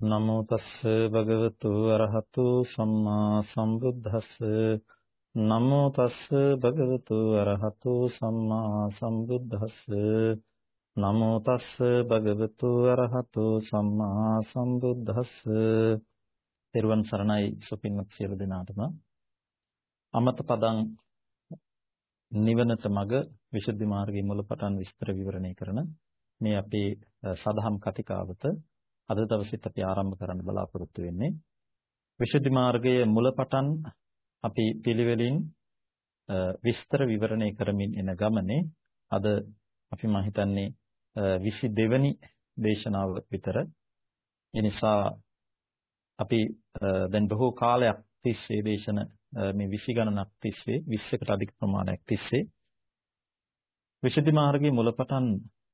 නමෝ තස්ස භගවතු අරහතු සම්මා සම්බුද්දස්ස. නමෝ තස්ස භගවතු අරහතු සම්මා සම්බුද්දස්ස. නමෝ තස්ස භගවතු අරහතු සම්මා සම්බුද්දස්ස. තෙරුවන් සරණයි සුපින්වත් සියලු දෙනාටම. අමත පදං නිවනට මඟ විසුද්ධි මාර්ගයේ මුලපටන් විස්තර විවරණය කරන මේ අපේ සදහම් කතිකාවත අද දවසේත් අපි ආරම්භ කරන්න බලාපොරොත්තු වෙන්නේ විසුද්ධි මාර්ගයේ මුලපටන් අපි පිළිවෙලින් විස්තර විවරණය කරමින් එන ගමනේ අද අපි මම හිතන්නේ 22 වෙනි දේශනාව විතර. ඒ නිසා අපි දැන් බොහෝ කාලයක් තිස්සේ දේශන මේ 20 ගණනක් තිස්සේ 20කට අධික ප්‍රමාණයක් තිස්සේ විසුද්ධි මාර්ගයේ මුලපටන්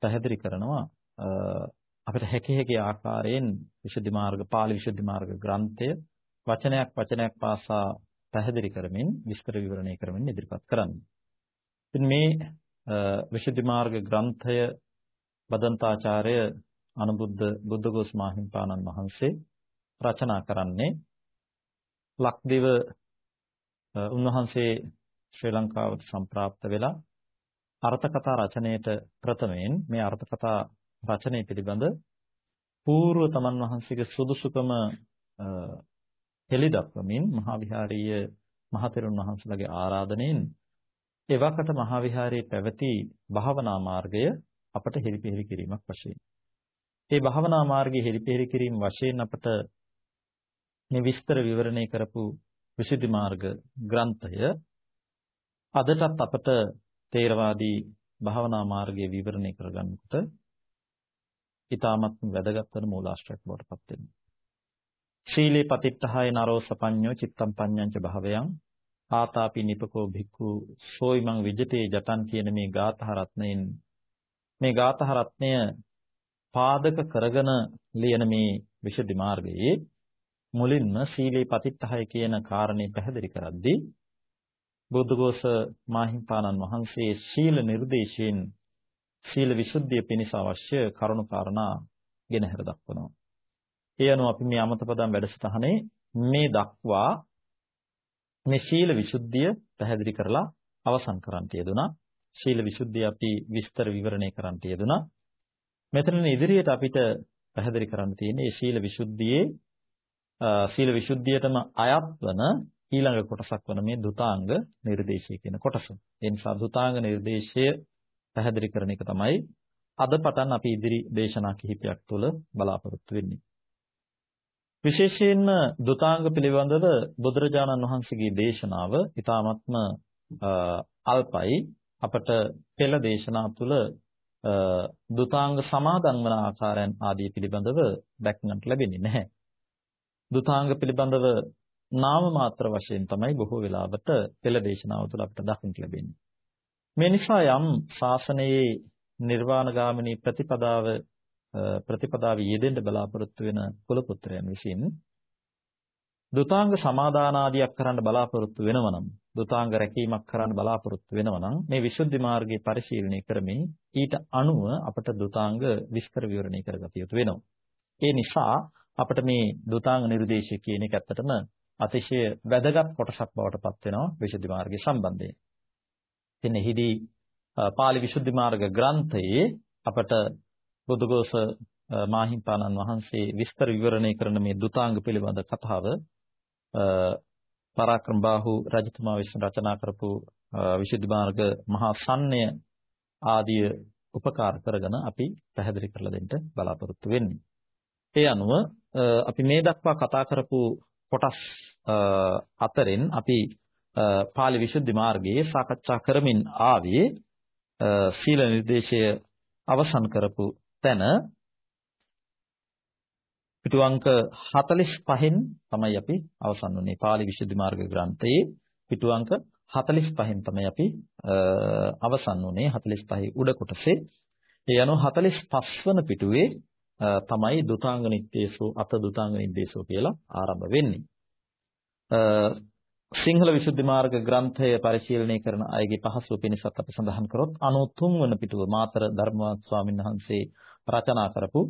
පැහැදිලි කරනවා අපිට හැකි හැකි ආකාරයෙන් විසුද්ධි මාර්ග පාළි විසුද්ධි මාර්ග ග්‍රන්ථය වචනයක් වචනයක් පාසා පැහැදිලි කරමින් විස්තර විවරණය කරමින් ඉදිරිපත් කරන්නේ. ඉතින් මේ විසුද්ධි මාර්ග ග්‍රන්ථය බදන්තාචාර්ය අනුබුද්ධ බුද්ධඝෝෂ මාහිම්පාණන් වහන්සේ රචනා කරන්නේ ලක්දිව උන්වහන්සේ ශ්‍රී ලංකාවට සම්ප්‍රාප්ත වෙලා අර්ථකථා රචනයේට ප්‍රථමයෙන් මේ අර්ථකථා රචනය පිළිබඳ పూర్ව තමන් වහන්සේගේ සුදුසුකම හෙළිදක්වමින් මහා විහාරීය මහතෙරුන් වහන්සේලාගේ ආරාධනෙන් එවකට මහා විහාරයේ පැවති භාවනා මාර්ගය අපට හෙළිපෙහෙළි කිරීමක් වශයෙන්. මේ භාවනා මාර්ගයේ හෙළිපෙහෙළි කිරීම වශයෙන් අපට මේ විස්තර විවරණය කරපු විසුද්ධි මාර්ග ග්‍රන්ථය අදටත් අපට තේරවාදී භාවනා මාර්ගයේ විවරණය කරගන්නකොට ඊටමත් වැදගත් වෙන මූලාශ්‍රයක් බවට පත් වෙනවා. ශීලේ පතිත්තහය නරෝ සපඤ්ඤෝ චිත්තම් පඤ්ඤංච භාවයන් ආතාපි නිපකෝ භික්ඛු සෝයිමං විජිතේ ජටන් කියන මේ ගාථා රත්නයෙන් මේ ගාථා රත්නය පාදක කරගෙන ලියන මේ විසුද්ධි මාර්ගයේ මුලින්ම සීලේ පතිත්තහය කියන කාරණේ පැහැදිලි කරද්දී බුද්ධඝෝෂ මාහිම්පාණන් වහන්සේ ශීල නිර්දේශයෙන් සීල විසුද්ධිය පිණිස අවශ්‍ය කරුණු කාරණා ගෙනහැර දක්වනවා. ඒ අනුව අපි මේ අමතපදම් වැඩසටහනේ මේ දක්වා මේ සීල විසුද්ධිය පැහැදිලි කරලා අවසන් කරන්නට යෙදුනා. සීල විසුද්ධිය අපි විස්තර විවරණය කරන්නට යෙදුනා. මෙතන ඉදිරියට අපිට පැහැදිලි කරන්න තියෙන්නේ මේ සීල විසුද්ධියේ සීල විසුද්ධියටම අයත් වන ඊළඟ කොටසක් වන මේ දුතාංග නිර්දේශය කියන කොටස. ඒ නිසා දුතාංග නිර්දේශය පැහැදිලි කරන එක තමයි අද පටන් අපි ඉදිරි දේශනා කිහිපයක් තුළ බලාපොරොත්තු වෙන්නේ. විශේෂයෙන්ම දුතාංග පිළිබඳව බුදුරජාණන් වහන්සේගේ දේශනාව ඊ타ත්ම අල්පයි අපට පෙළ දේශනා තුළ දුතාංග සමාදන් වන ආකාරයන් ආදී පිළිබඳව දැක්නට ලැබෙන්නේ නැහැ. දුතාංග පිළිබඳව නාම මාත්‍ර වශයෙන් තමයි බොහෝ වෙලාවට පෙළ දේශනාව තුළ අපට දකින්න ලැබෙන්නේ. මේ නිසා යම් ශාසනයේ නිර්වාණගාමිනී ප්‍රතිපදාව ප්‍රතිපදාවේ යෙදෙන්න බලාපොරොත්තු වෙන කුල පුත්‍රයන් විසින් දුතාංග සමාදානාදියක් කරන්න බලාපොරොත්තු වෙනවා නම් දුතාංග රැකීමක් කරන්න බලාපොරොත්තු වෙනවා නම් මේ විසුද්ධි මාර්ගයේ පරිශීලනය කරමින් ඊට අනුව අපට දුතාංග විස්තර විවරණය කරගත යුතු වෙනවා. ඒ නිසා අපිට මේ දුතාංග නිර්දේශය කියන එක ඇත්තටම අතිශය වැදගත් කොටසක් බවට පත් වෙනවා විසුද්ධි මාර්ගය සම්බන්ධයෙන්. ඉතින් එහිදී පාලි විසුද්ධි මාර්ග ග්‍රන්ථයේ අපට බුදුගෝස මාහිම්පාණන් වහන්සේ විස්තර විවරණය කරන මේ දුතාංග පිළිබඳ කතාව පරාක්‍රම බාහු රජතුමා විසින් රචනා කරපු විසුද්ධි මාර්ග මහා සම්ණය ආදී උපකාර කරගෙන අපි පැහැදිලි කරලා දෙන්න බලාපොරොත්තු වෙන්නේ. ඒ අනුව අපි මේ දක්වා කතා කරපු කොටස් අතරින් අපි පාලි විසුද්ධි මාර්ගයේ සාකච්ඡා කරමින් ආවේ සීල නිර්දේශය අවසන් කරපු තැන පිටු අංක 45න් තමයි අපි අවසන් වුනේ. පාලි විසුද්ධි මාර්ග ග්‍රන්ථයේ පිටු අංක 45න් තමයි අපි අවසන් වුනේ. 45 උඩ කොටසේ. ඒ අනුව 45 වන පිටුවේ තමයි දුතාංග නිද්දේශෝ අත දුතාංග නිද්දේශෝ කියලා ආරම්භ වෙන්නේ. සිංහල විසුද්ධි මාර්ග ග්‍රන්ථය පරිශීලනය කරන අයගේ පහසුව පිණිසත් අපි සඳහන් කරොත් 93 වන පිටුව මාතර ධර්මවත් ස්වාමීන් වහන්සේ රචනා කරපු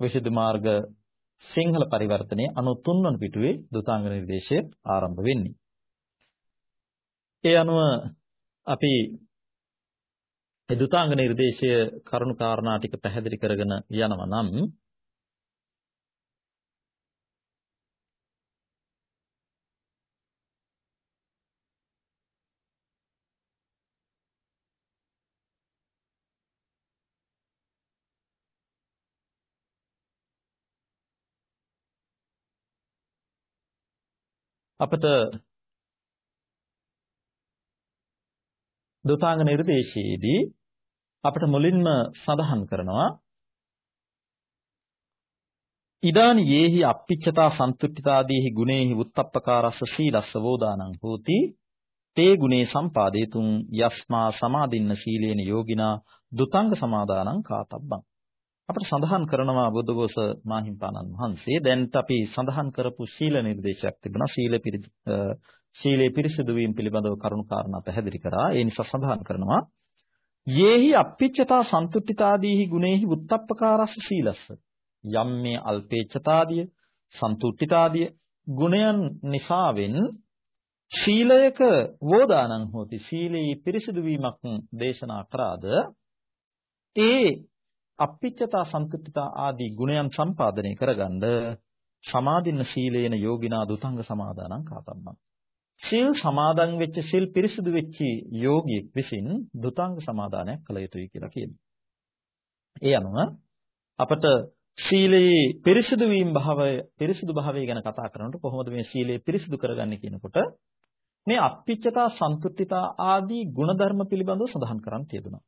විසුද්ධි මාර්ග සිංහල පරිවර්තනයේ 93 වන පිටුවේ දුතාංග නිර්දේශය ආරම්භ වෙන්නේ. ඒ අනුව අපි ඒ දුතාංග නිර්දේශය කරුණු කාරණා ටික පැහැදිලි කරගෙන යනවා නම් අපට දුතාංග නිර්දේශයේදී අපිට මුලින්ම සඳහන් කරනවා ඉදානි යේහි අප්පිච්චතා සන්තුට්ඨිතාදීහි ගුණේහි උත්තප්පකාරස්ස සීලස්ස වෝදානං හෝති තේ ගුණේ සම්පාදේතුං යස්මා සමාදින්න සීලේන යෝගිනා දුතංග සමාදානං කාතබ්බං. අපිට සඳහන් කරනවා බුද්ධඝෝෂ මාහිම්පාණන් වහන්සේ දැන්ත් අපි සඳහන් කරපු සීල නිර්දේශයක් තිබුණා. සීල සීලේ පිරිසිදු වීම පිළිබඳව කරුණු කාරණා පැහැදිලි කරා. ඒ නිසා සඳහන් කරනවා යේහි අප්පිච්චතා සන්තුට්ඨිතාදීහි ගුණේහි උත්තප්පකාරස්ස සීලස්ස. යම් මේ අල්පේච්ඡතාදිය සන්තුට්ඨිතාදිය ගුණයන් නිසාවෙන් ශීලයක වෝදානං හෝති. සීලේ පිරිසිදු වීමක් දේශනා කරාද ඒ අප්පිච්චතා සන්තුට්ඨිතා ආදී ගුණයන් සම්පාදනය කරගන්න සමාදින්න සීලේන යෝගිනා දුතංග සමාදානං කාතබ්බං සිල් සමාදන් වෙච්ච සිල් පිරිසිදු වෙච්ච යෝගියෙක් විසින් දුතංග සමාදානයක් කළ යුතුයි කියලා කියනවා. ඒ අනුව අපට සීලයේ පිරිසිදු වීම භාවය පිරිසිදු භාවය ගැන කතා කරනකොට කොහොමද මේ සීලය පිරිසිදු කරගන්නේ කියනකොට මේ අප්පිච්චතා සන්තුට්ඨිතා ආදී ගුණධර්ම පිළිබඳව සඳහන් කරන් තියෙනවා.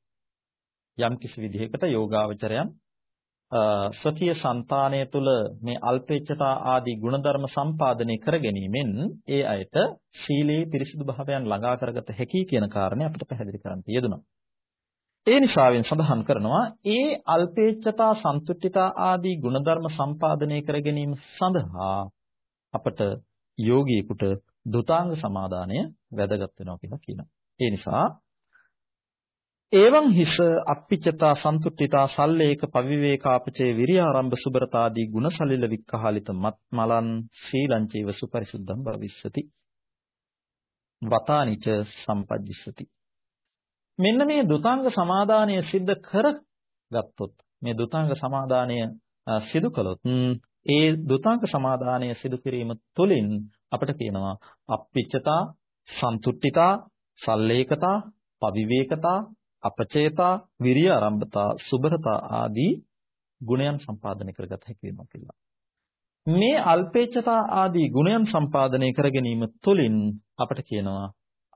යම් කිසි විදිහකට යෝගාවචරයන් ස්වකීය సంతානය තුළ මේ අල්පේච්ඡතා ආදී ගුණධර්ම සම්පාදනය කර ගැනීමෙන් ඒ අයට ශීලයේ පිරිසිදු භාවයන් ළඟා කරගත හැකි කියන කාරණේ අපිට පැහැදිලි කරන්න තියෙනවා. ඒ නිසාවෙන් සඳහන් කරනවා ඒ අල්පේච්ඡතා සන්තුට්ඨිතා ආදී ගුණධර්ම සම්පාදනය කර ගැනීම සඳහා අපට යෝගීෙකුට දුතාංග සමාදානය වැදගත් වෙනවා කියලා කියනවා. ඒ නිසා එවං හිස අප්පිචතා සන්තුට්ඨිතා සල්ලේක පවිවේකාපචේ විරියාරම්භ සුබරතාදී ගුණසලිල වික්ඛාලිත මත් මලන් ශීලං චේව සුපරිසුද්ධං භවිස්සති. වතානිච සම්පජ්ජිස්සති. මෙන්න මේ දුතාංග සමාදානය සිද්ධ කරගත්තොත් මේ දුතාංග සමාදානය සිදු කළොත් ඒ දුතාංග සමාදානය සිදු කිරීම තුළින් අපිට කියනවා අප්පිච්චතා සන්තුට්ඨිතා සල්ලේකතා පවිවේකතා අපචේතා විරිය ආරම්භතා සුබරතා ආදී ගුණයන් සම්පාදනය කරගත හැකි වෙනවා කියලා. මේ අල්පේච්ඡතා ආදී ගුණයන් සම්පාදනය කර ගැනීම තුළින් අපට කියනවා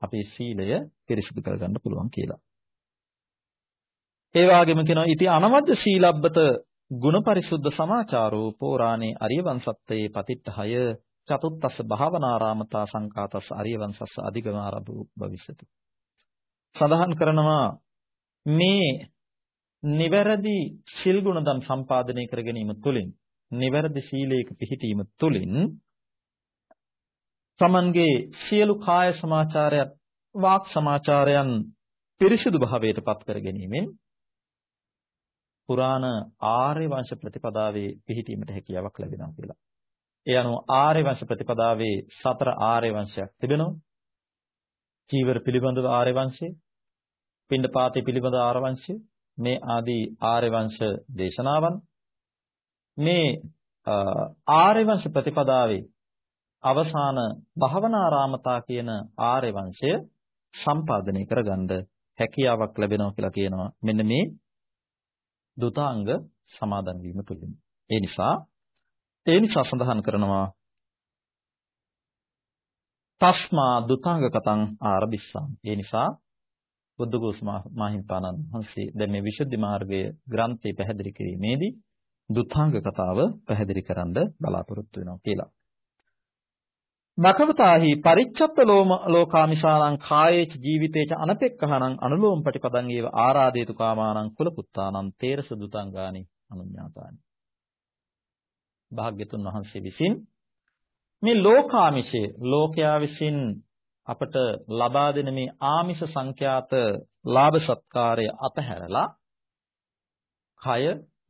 අපේ සීලය පිරිසිදු කරගන්න පුළුවන් කියලා. ඒ වගේම කියනවා ඉති අනවද්ද සීලබ්බත ගුණ පරිසුද්ධ සමාචාරෝ පෝරාණේ අරිය වංශත්තේ පතිට්ඨය චතුත්ථස්ස භාවනාරාමතා සංකාතස්ස අරිය වංශස්ස අධිගමාරබු භවිෂති. සඳහන් කරනවා මේ නිවැරදි සිල් ගුණදම් සම්පාදනය කර ගැනීම තුළින් නිවැරදි සීලයක පිහිටීම තුළින් තමන්ගේ සියලු කාය සමාචාරයත් වාක් සමාචාරයන් පිරිසිදු භාවයට පත් කර ගැනීමෙන් පුරාණ ආර්ය වංශ ප්‍රතිපදාවේ පිහිටීමට හැකියාවක් ලැබෙනවා කියලා. ඒ අනුව ආර්ය වංශ ප්‍රතිපදාවේ සතර ආර්ය වංශයක් තිබෙනවා. චීවර පිළිබඳව ආර්ය වංශය, පින්ඩපාතේ පිළිබඳ ආරවංශය මේ ආදී ආර්ය වංශ දේශනාවන්. මේ ආර්ය වංශ ප්‍රතිපදාවේ අවසාන භවනාරාමතා කියන ආර්ය වංශය සම්පාදනය කරගන්න හැකියාවක් ලැබෙනවා කියලා කියනවා. මෙන්න මේ දුතාංග සමාදන් වීම තුළින්. ඒ නිසා ඒ නිසා සඳහන් කරනවා තස්මා දුතාංග කතං ආරබිස්සම්. ඒ නිසා බුද්ධඝෝෂ මාහිම්පාණන් වහන්සේ දැන් මේ විසුද්ධි මාර්ගය ග්‍රන්ථය පැහැදිලි කිරීමේදී දුතාංග කතාව පැහැදිලි කරන්න බලාපොරොත්තු වෙනවා කියලා. නකවතාහි පරිච්ඡත්ත ලෝම ලෝකාමිසානං කායේච ජීවිතේච අනපෙක්ඛහනං අනුලෝම ප්‍රතිපදං ඒව ආරාදේතු කාමානං කුලපුත්තානං තේරස දුතංගානි අනුඤ්ඤාතානි. භාග්‍යතුන් වහන්සේ විසින් මේ ලෝකාමිෂය ලෝකයා විසින් අපට ලබා දෙන මේ ආමිෂ සංඛ්‍යාත ලාභ සත්කාරය අතහැරලා කය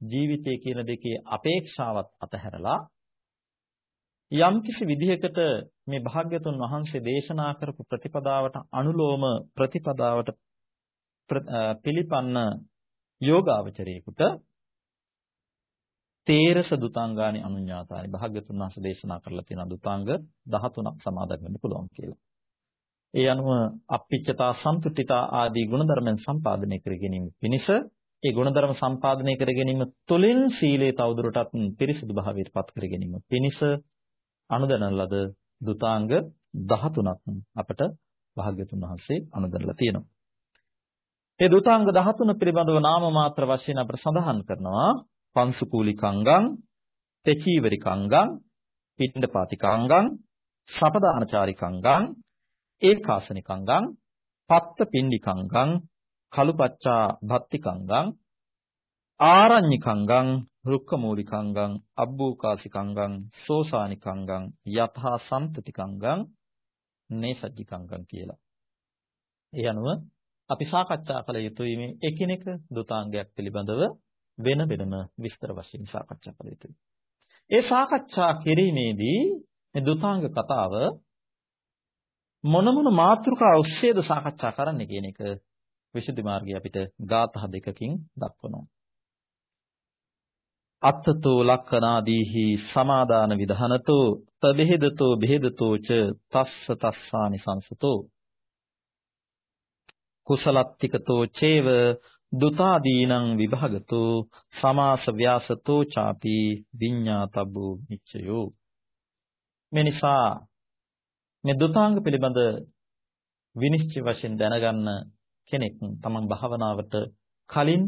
ජීවිතය කියන දෙකේ අපේක්ෂාවත් අතහැරලා යම්කිසි විදිහකට මේ භාග්‍යතුන් වහන්සේ දේශනා කරපු ප්‍රතිපදාවට අනුලෝම ප්‍රතිපදාවට පිළිපන්න යෝගාවචරයේකට තේරස දුතාංගානි අනුඤ්ඤාතානි භාග්‍යතුන් වහන්සේ දේශනා කරලා තියෙන දුතාංග 13ක් සමාදන් වෙන්න පුළුවන් කියලා. ඒ අනුව අප්පිච්චතා සම්තුට්ඨිතා ආදී ගුණධර්මයන් සම්පාදනය කර ගැනීම පිණිස ඒ ගුණධර්ම සම්පාදනය කර ගැනීම තුළින් සීලේ තවදුරටත් පිරිසිදු භාවයට පත් කර ගැනීම පිණිස අනුදැනන ලද දුතාංග 13ක් අපට භාග්‍යතුන් වහන්සේ අනුදැනලා තියෙනවා. ඒ දුතාංග 13 පිළිබඳව නාම මාත්‍ර වශයෙන් අපට සඳහන් කරනවා පංසුකූලිකංගං, තෙචීවරිකංගං, පිණ්ඩපාතිකංගං, සපදානචාරිකංගං, ඒකාසනිකංගං, පත්ත පිණ්ඩිකංගං, කලුපච්චා භත්තිකංගං, ආරඤ්ඤිකංගං, රුක්කමූලිකංගං, අබ්බූකාසිකංගං, සෝසානිකංගං, යතහා සම්තතිකංගං, නේසජ්ජිකංගං කියලා. ඒ අනුව අපි සාකච්ඡා කළ යුතුයි මේ එකිනෙක දුතාංගයක් පිළිබඳව වෙන වෙනම විස්තර වශයෙන් සාකච්ඡා කළ යුතුයි. ඒ සාකච්ඡා කිරීමේදී මේ දුතාංග කතාව මොන මොන මාතෘකා ඔස්සේද සාකච්ඡා කරන්න කියන එක විසුද්ධි මාර්ගය අපිට ගාථා දෙකකින් දක්වනවා. අත්තතෝ ලක්කනාදීහි සමාදාන විධානතෝ තබෙහෙදතෝ බෙහෙදතෝ ච තස්ස තස්සානි සංසතෝ කුසලත්තිකතෝ චේව දුතාදීනං විභාගතෝ සමාස ව්‍යාසතෝ ചാපි විඤ්ඤාතබ්බෝ නිච්චයෝ මේ නිසා මේ දුතාංග පිළිබඳ විනිශ්චය වශයෙන් දැනගන්න කෙනෙක් තමන් භාවනාවට කලින්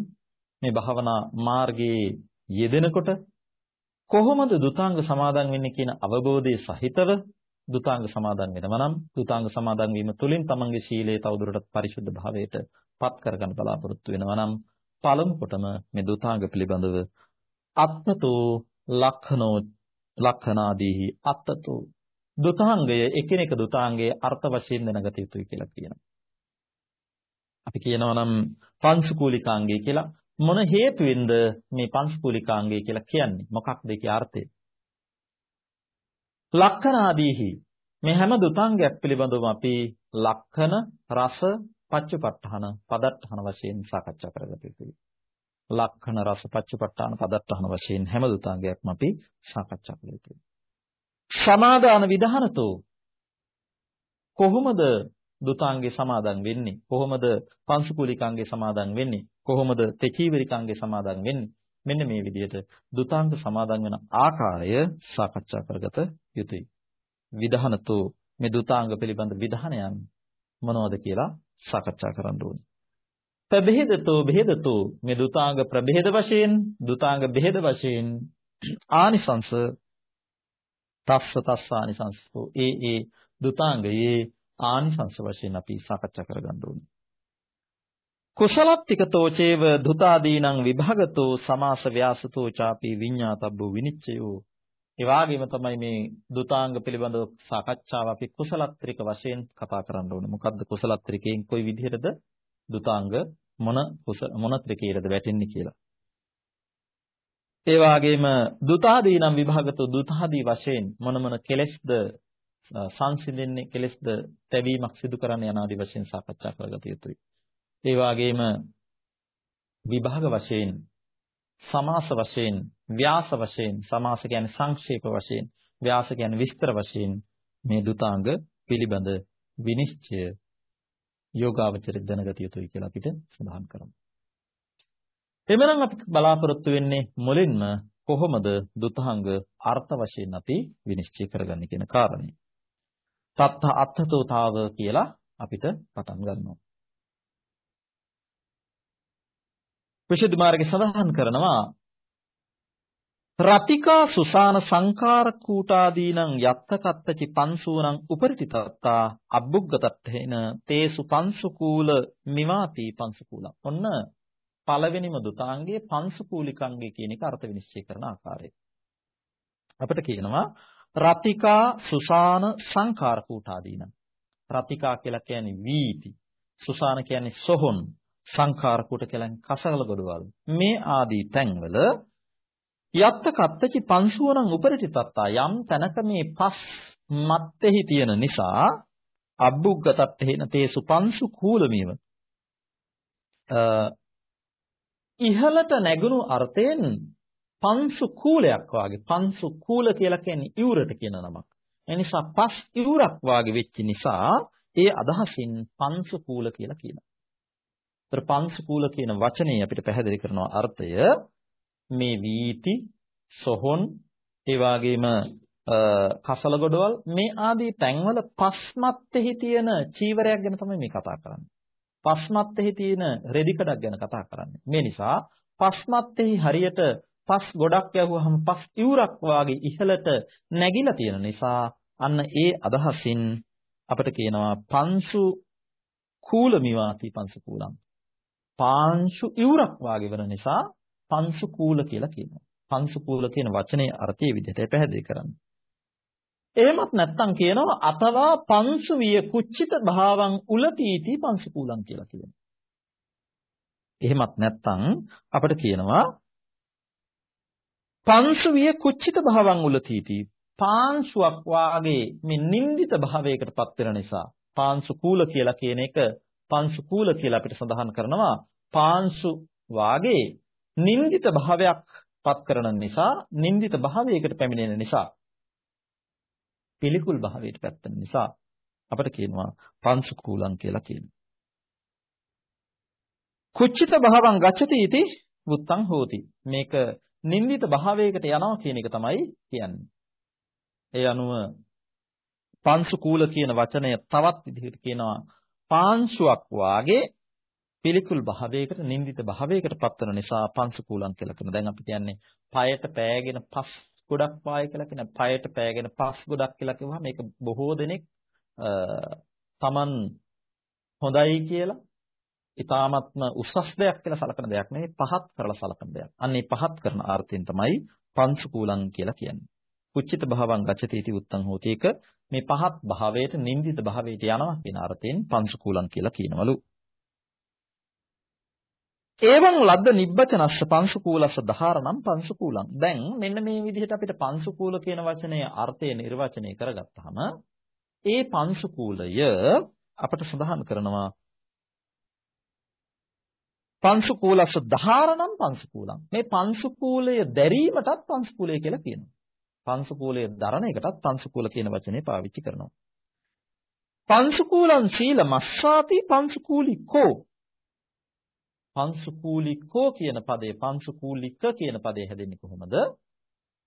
මේ භාවනා මාර්ගයේ යෙදෙනකොට කොහොමද දුතාංග සමාදන් වෙන්නේ කියන අවබෝධය සහිතව දුතාංග සමාදන් වෙනවා නම් දුතාංග සමාදන් වීම තුළින් තමන්ගේ ශීලයේ තවදුරටත් පරිශුද්ධ භාවයට පත් කරගන්න බලාපොරොත්තු වෙනවා නම් පළමු කොටම මේ දුතාංග පිළිබඳව අත්තතෝ ලක්ඛනෝ ලක්ඛනාදීහි අත්තතෝ දුතාංගය එකිනෙක දුතාංගයේ අර්ථ වශයෙන් දැනගත යුතුයි කියලා කියනවා. අපි කියනවා නම් පංචකූලිකාංගය කියලා මොන හේතුවෙන්ද මේ පංචකූලිකාංගය කියලා කියන්නේ? මොකක්ද ඒකේ අර්ථය? ලක්ඛනාදීහි මේ හැම දුතාංගයක් පිළිබඳවම අපි ලක්ෂණ රස පච්චපට්ඨාන පදට්ඨාන වශයෙන් සාකච්ඡා කරගත යුතුයි. ලක්ෂණ රස පච්චපට්ඨාන පදට්ඨාන වශයෙන් හැම දුතාංගයක්ම අපි සාකච්ඡා කළ යුතුයි. සමාදාන විධානතෝ කොහොමද දුතාංගේ සමාදන් වෙන්නේ? කොහොමද පංසුකුලිකාංගේ සමාදන් වෙන්නේ? කොහොමද තෙචීවරිකාංගේ සමාදන් වෙන්නේ? මෙන්න මේ විදිහට දුතාංග සමාදන් වෙන ආකාරය සාකච්ඡා කරගත යුතුයි. විධානතෝ මේ දුතාංග පිළිබඳ විධානයන් මොනවද කියලා සාකච්ඡා කරන්න ඕනේ. ප්‍රභේදතෝ බෙහෙදතෝ මේ දුතාංග ප්‍රභේද වශයෙන් දුතාංග බෙහෙද වශයෙන් ආනිසංස තස්ස තස්ස ආනිසංසෝ ඒ ඒ දුතාංගයේ ආනිසංස වශයෙන් අපි සාකච්ඡා කරගන්න ඕනේ. කුසලත්තිකතෝ චේව දුතාදීනං විභගතෝ සමාස ව්‍යාසතෝ ചാපි විඤ්ඤාතබ්බෝ විනිච්ඡයෝ ඒ වගේම තමයි මේ දුතාංග පිළිබඳව සාකච්ඡාව අපි කුසලත්‍රික වශයෙන් කතා කරන්න ඕනේ. මොකද්ද කුසලත්‍රිකයෙන් කොයි විදිහටද දුතාංග මොන මොන ත්‍රිකයටද වැටෙන්නේ කියලා. ඒ වගේම දුතාදී නම් විභාගතු දුතාදී වශයෙන් මොන මොන කෙලෙස්ද සංසිඳෙන්නේ කෙලෙස්ද තැවීමක් සිදු කරන්න යන ආදී වශයෙන් සාකච්ඡා කරගත යුතුයි. ඒ වගේම විභාග වශයෙන් සමාස වශයෙන් ව්‍යාස වශයෙන් සමාස කියන්නේ සංක්ෂේප වශයෙන් ව්‍යාස කියන්නේ විස්තර වශයෙන් මේ දුතාංග පිළිබඳ විනිශ්චය යෝගාවචර දැනගත යුතුයි කියලා අපිට සඳහන් කරනවා. එමනම් අපි බලාපොරොත්තු වෙන්නේ මුලින්ම කොහොමද දුතාංග අර්ථ වශයෙන් අපි විනිශ්චය කරගන්නේ කියන කාරණේ. තත්ත අත්ථතෝතාව කියලා අපිට පටන් ගන්නවා. විශේෂ මාර්ගයේ සඳහන් කරනවා රතිකා සුසාන සංකාර කූටාදීනං යත්තකත්තචි පන්සූනං උපරිතිතත්තා අබ්බුග්ගතත්තේන තේසු පන්සුකූල මිවාති පන්සුකූලං ඔන්න පළවෙනිම දුතාංගයේ පන්සුකූලිකංගේ කියන එක අර්ථ විනිශ්චය කරන ආකාරය. අපිට කියනවා රතිකා සුසාන සංකාර කූටාදීනං. රතිකා කියලා කියන්නේ වීති. සුසාන කියන්නේ සොහොන්. සංඛාර කුට කියලා කසල ගොඩවල්. මේ ආදී තැන්වල යත්ත කත්තචි පංසුවරං උපරිටි තත්තා යම් තැනක මේ පස් මත්තේහි තියෙන නිසා අබ්බුග්ගතත්තේන තේසු පංසු කූලමීව ඉහළට නැගුණු අර්ථයෙන් පංසු කූලයක් වාගේ පංසු කූල කියලා කියන්නේ ඉවුරට කියන නමක්. ඒ නිසා පස් ඉවුරක් වාගේ වෙච්ච නිසා ඒ අදහසින් පංසු කූල කියලා කියනවා. ඒතර පංසු කූල කියන වචනේ අපිට පැහැදිලි කරනවා අර්ථය මේ වීති සොහොන් ඒ වගේම කසල ගොඩවල් මේ ආදී තැන්වල පස්මත්තෙහි තියෙන චීවරයක් ගැන තමයි මේ කතා කරන්නේ. පස්මත්තෙහි තියෙන රෙදිකඩක් ගැන කතා කරන්නේ. මේ නිසා පස්මත්තෙහි හරියට පස් ගොඩක් යවුවහම පස් ඉවුරක් වාගේ ඉහළට නැගිලා තියෙන නිසා අන්න ඒ අදහසින් අපිට කියනවා පංසු කූල මිවාති පංසු කූලම්. පාංශු ඉවුරක් වාගේ වෙන නිසා පංසු කූල කියලා කියනවා. පංසු කූල කියන වචනේ අර්ථය විදිහට පැහැදිලි කරන්නේ. එහෙමත් නැත්නම් කියනවා අතවා පංසු විය කුච්චිත භාවං උලතීති පංසු කූලං කියලා කියනවා. එහෙමත් නැත්නම් අපිට කියනවා පංසු විය කුච්චිත භාවං උලතීති පාංශුවක් වාගේ මේ නින්දිත භාවයකටපත් වෙන නිසා. පාංශු කූල කියලා කියන එක පංශු කූල කියලා අපිට සඳහන් කරනවා. පාංශු වාගේ නින්දිත භාවයක් පත් කරන නිසා නින්දිත භාවයකට පැමිණෙන නිසා. පිළිකුල් භාවයට පැත්තෙන නිසා අපිට කියනවා පංශු කූලං කියලා කියනවා. කුච්චිත භාවං ගච්ඡති इति වුත්තං හෝති. මේක නින්දිත භාවයකට යනවා කියන එක තමයි කියන්නේ. ඒ අනුව පංශු කූල කියන වචනය තවත් විදිහට කියනවා පාංශුවක් වාගේ පිළිකුල් භාවයකට නින්දිත භාවයකට පත්වන නිසා පංශු කූලම් කියලා කියන. දැන් අපි කියන්නේ පයට පෑගෙන පස් ගොඩක් පාය කියලා කියන පයට පෑගෙන පස් ගොඩක් කියලා කිව්වහම මේක බොහෝ දෙනෙක් තමන් හොඳයි කියලා ඊ타මත්ම උසස් දෙයක් කියලා සලකන දෙයක් නෙවෙයි පහත් කරලා සලකන දෙයක්. අන්න ඒ පහත් කරන අර්ථයෙන් තමයි පංසුකූලං කියලා කියන්නේ. කුච්චිත භාවං ගච්ඡති इति උත්තං හෝති ඒක මේ පහත් භාවයට නින්දිත භාවයට යනවා කියන අර්ථයෙන් පංසුකූලං කියලා කියනවලු. එවං ලද්ද නිබ්බචනස්ස පංසකූලස්ස ධාරණම් පංසකූලං. දැන් මෙන්න මේ විදිහට අපිට පංසකූල කියන වචනයේ අර්ථය නිර්වචනය කරගත්තාම ඒ පංසකූලය අපට සඳහන් කරනවා පංසකූලස්ස ධාරණම් පංසකූලං. මේ පංසකූලය දැරීමටත් පංසකූලය කියලා කියනවා. පංසුකූලයේ දරණ එකටත් පංසුකූල කියන වචනේ පාවිච්චි කරනවා. පංසුකූලං සීල මස්සාති පංසුකූලිකෝ පංසුකූලිකෝ කියන පදේ පංසුකූලික කියන පදේ හැදෙන්නේ කොහොමද?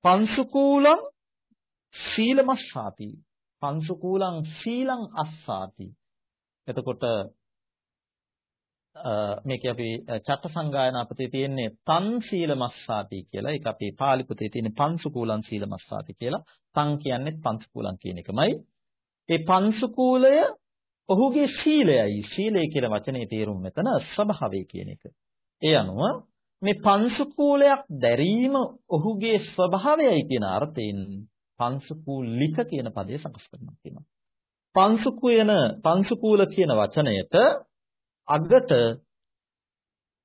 පංසුකූලං සීලමස්සාති පංසුකූලං සීලං අස්සාති එතකොට මේකේ අපි චත්ත සංගායනා පොතේ තියෙන්නේ තන් සීලමස්සාති කියලා. ඒක අපේ පාලි පොතේ තියෙන පංසුකූලං සීලමස්සාති කියලා. තන් කියන්නේ පංසුකූලං කියන එකමයි. ඒ පංසුකූලය ඔහුගේ සීලයයි. සීලය කියන වචනේ තේරුම මෙතන ස්වභාවය කියන එක. ඒ අනුව මේ පංසුකූලයක් දැරීම ඔහුගේ ස්වභාවයයි කියන අර්ථයෙන් පංසුකූලික කියන පදේ සකස් කරනවා කියනවා. පංසුකූයන පංසුකූල කියන වචනයට අගට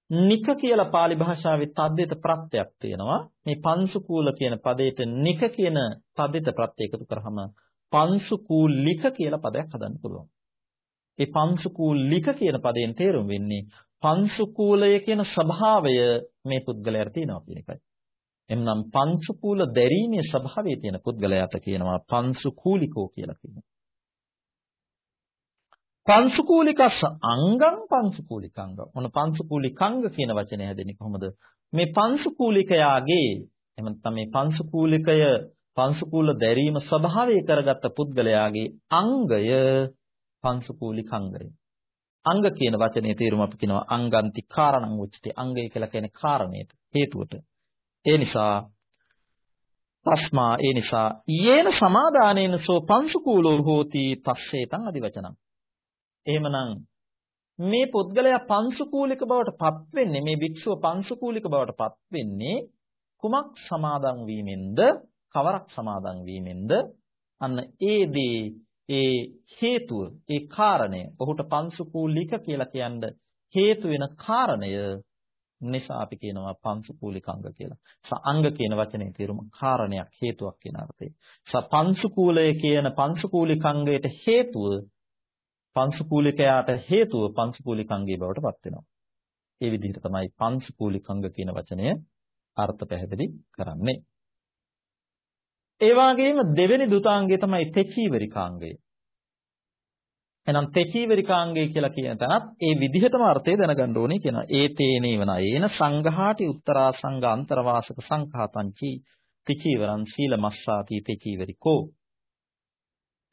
නික කියලා pāli භාෂාවේ තද්දිත ප්‍රත්‍යක් තියෙනවා. මේ පංසුකූල කියන පදයට නික කියන තද්දිත ප්‍රත්‍ය එකතු කරාම පංසුකූලික කියලා පදයක් හදන්න පුළුවන්. ඒ පංසුකූලික කියන පදයෙන් තේරුම් වෙන්නේ පංසුකූලය කියන ස්වභාවය මේ පුද්ගලයාට තියෙනවා කියන එකයි. එම්නම් පංසුකූල දැරීමේ ස්වභාවය තියෙන පුද්ගලයාට කියනවා පංසුකූලිකෝ කියලා කියනවා. පංසුකූලිකස්ස අංගං පංසුකූලිකංග. මොන පංසුකූලිකංග කියන වචනේ හැදෙන්නේ කොහොමද? මේ පංසුකූලිකයාගේ එහෙම නැත්නම් මේ පංසුකූලිකය පංසුකූල දැරීම ස්වභාවය කරගත්ත පුද්ගලයාගේ අංගය පංසුකූලිකංගය. අංග කියන වචනේ තේරුම අපි කියනවා අංගන්ති කාරණං උච්චති. අංගය කියලා කියන්නේ කාරණයට, හේතුවට. ඒ නිසා තස්මා ඒ නිසා යේන සමාදානේන සෝ පංසුකූලෝ හෝති තස්සේතං අදිවචනං එහෙමනම් මේ පුද්ගලයා පංසුකූලික බවට පත් වෙන්නේ මේ භික්ෂුව පංසුකූලික බවට පත් වෙන්නේ කුමක් සමාදන් වීමෙන්ද කවරක් සමාදන් වීමෙන්ද අන්න ඒ දේ ඒ හේතුව ඒ කාරණය ඔහුට පංසුකූලික කියලා කියන්න හේතු වෙන කාරණය නිසා අපි කියනවා පංසුකූලිකංග කියලා. අංග කියන වචනේ තේරුම කාරණයක් හේතුවක් කියන අර්ථය. පංසුකූලය කියන පංසුකූලිකංගයට හේතුව පංසුකූලිකයාට හේතුව පංසුකූලිකංගේ බවට පත් වෙනවා. ඒ විදිහට තමයි පංසුකූලිකංග කියන වචනය අර්ථ පැහැදිලි කරන්නේ. ඒ වගේම දෙවෙනි දුතාංගය තමයි තෙචීවරිකාංගය. එහෙනම් තෙචීවරිකාංගය කියලා කියන තැනත් ඒ විදිහටම අර්ථය දැනගන්න ඕනේ කියනවා. ඒ තේනේ වන ඒන සංඝාටි උත්තරා සංඝ අන්තරවාසක සංඛාතංචි තිචීවරං සීල මස්සාති තෙචීවරිකෝ.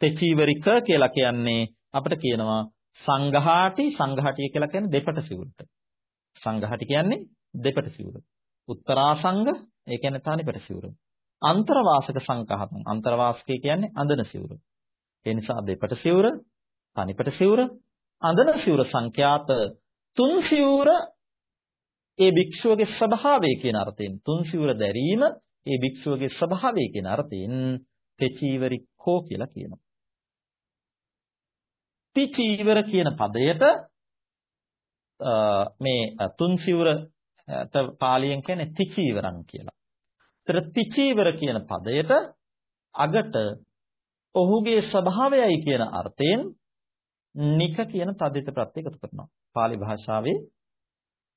තෙචීවරික කියලා කියන්නේ අපිට කියනවා සංඝාටි සංඝාටි කියලා කියන්නේ දෙපට සිවුරට. සංඝාටි කියන්නේ දෙපට සිවුර. උත්තරා සංඝ ඒ කියන්නේ තනිපට සිවුර. අන්තරවාසක සංඛාතං අන්තරවාසකය කියන්නේ අඳන සිවුර. ඒ නිසා දෙපට සිවුර තනිපට සිවුර, අඳන සිවුර සංඛ්‍යාත තුන් සිවුර ඒ භික්ෂුවගේ ස්වභාවය කියන අර්ථයෙන් තුන් සිවුර දැරීම ඒ භික්ෂුවගේ ස්වභාවය කියන අර්ථයෙන් තෙචීවරිකෝ කියලා කියනවා. තිචීවර කියන පදයට මේ තුන් සිවුරට පාලියෙන් කියන්නේ තිචීවරං කියලා. ඒතර තිචීවර කියන පදයට අගට ඔහුගේ ස්වභාවයයි කියන අර්ථයෙන් නික කියන තදිත ප්‍රත්‍ය එකතු කරනවා. pāli භාෂාවේ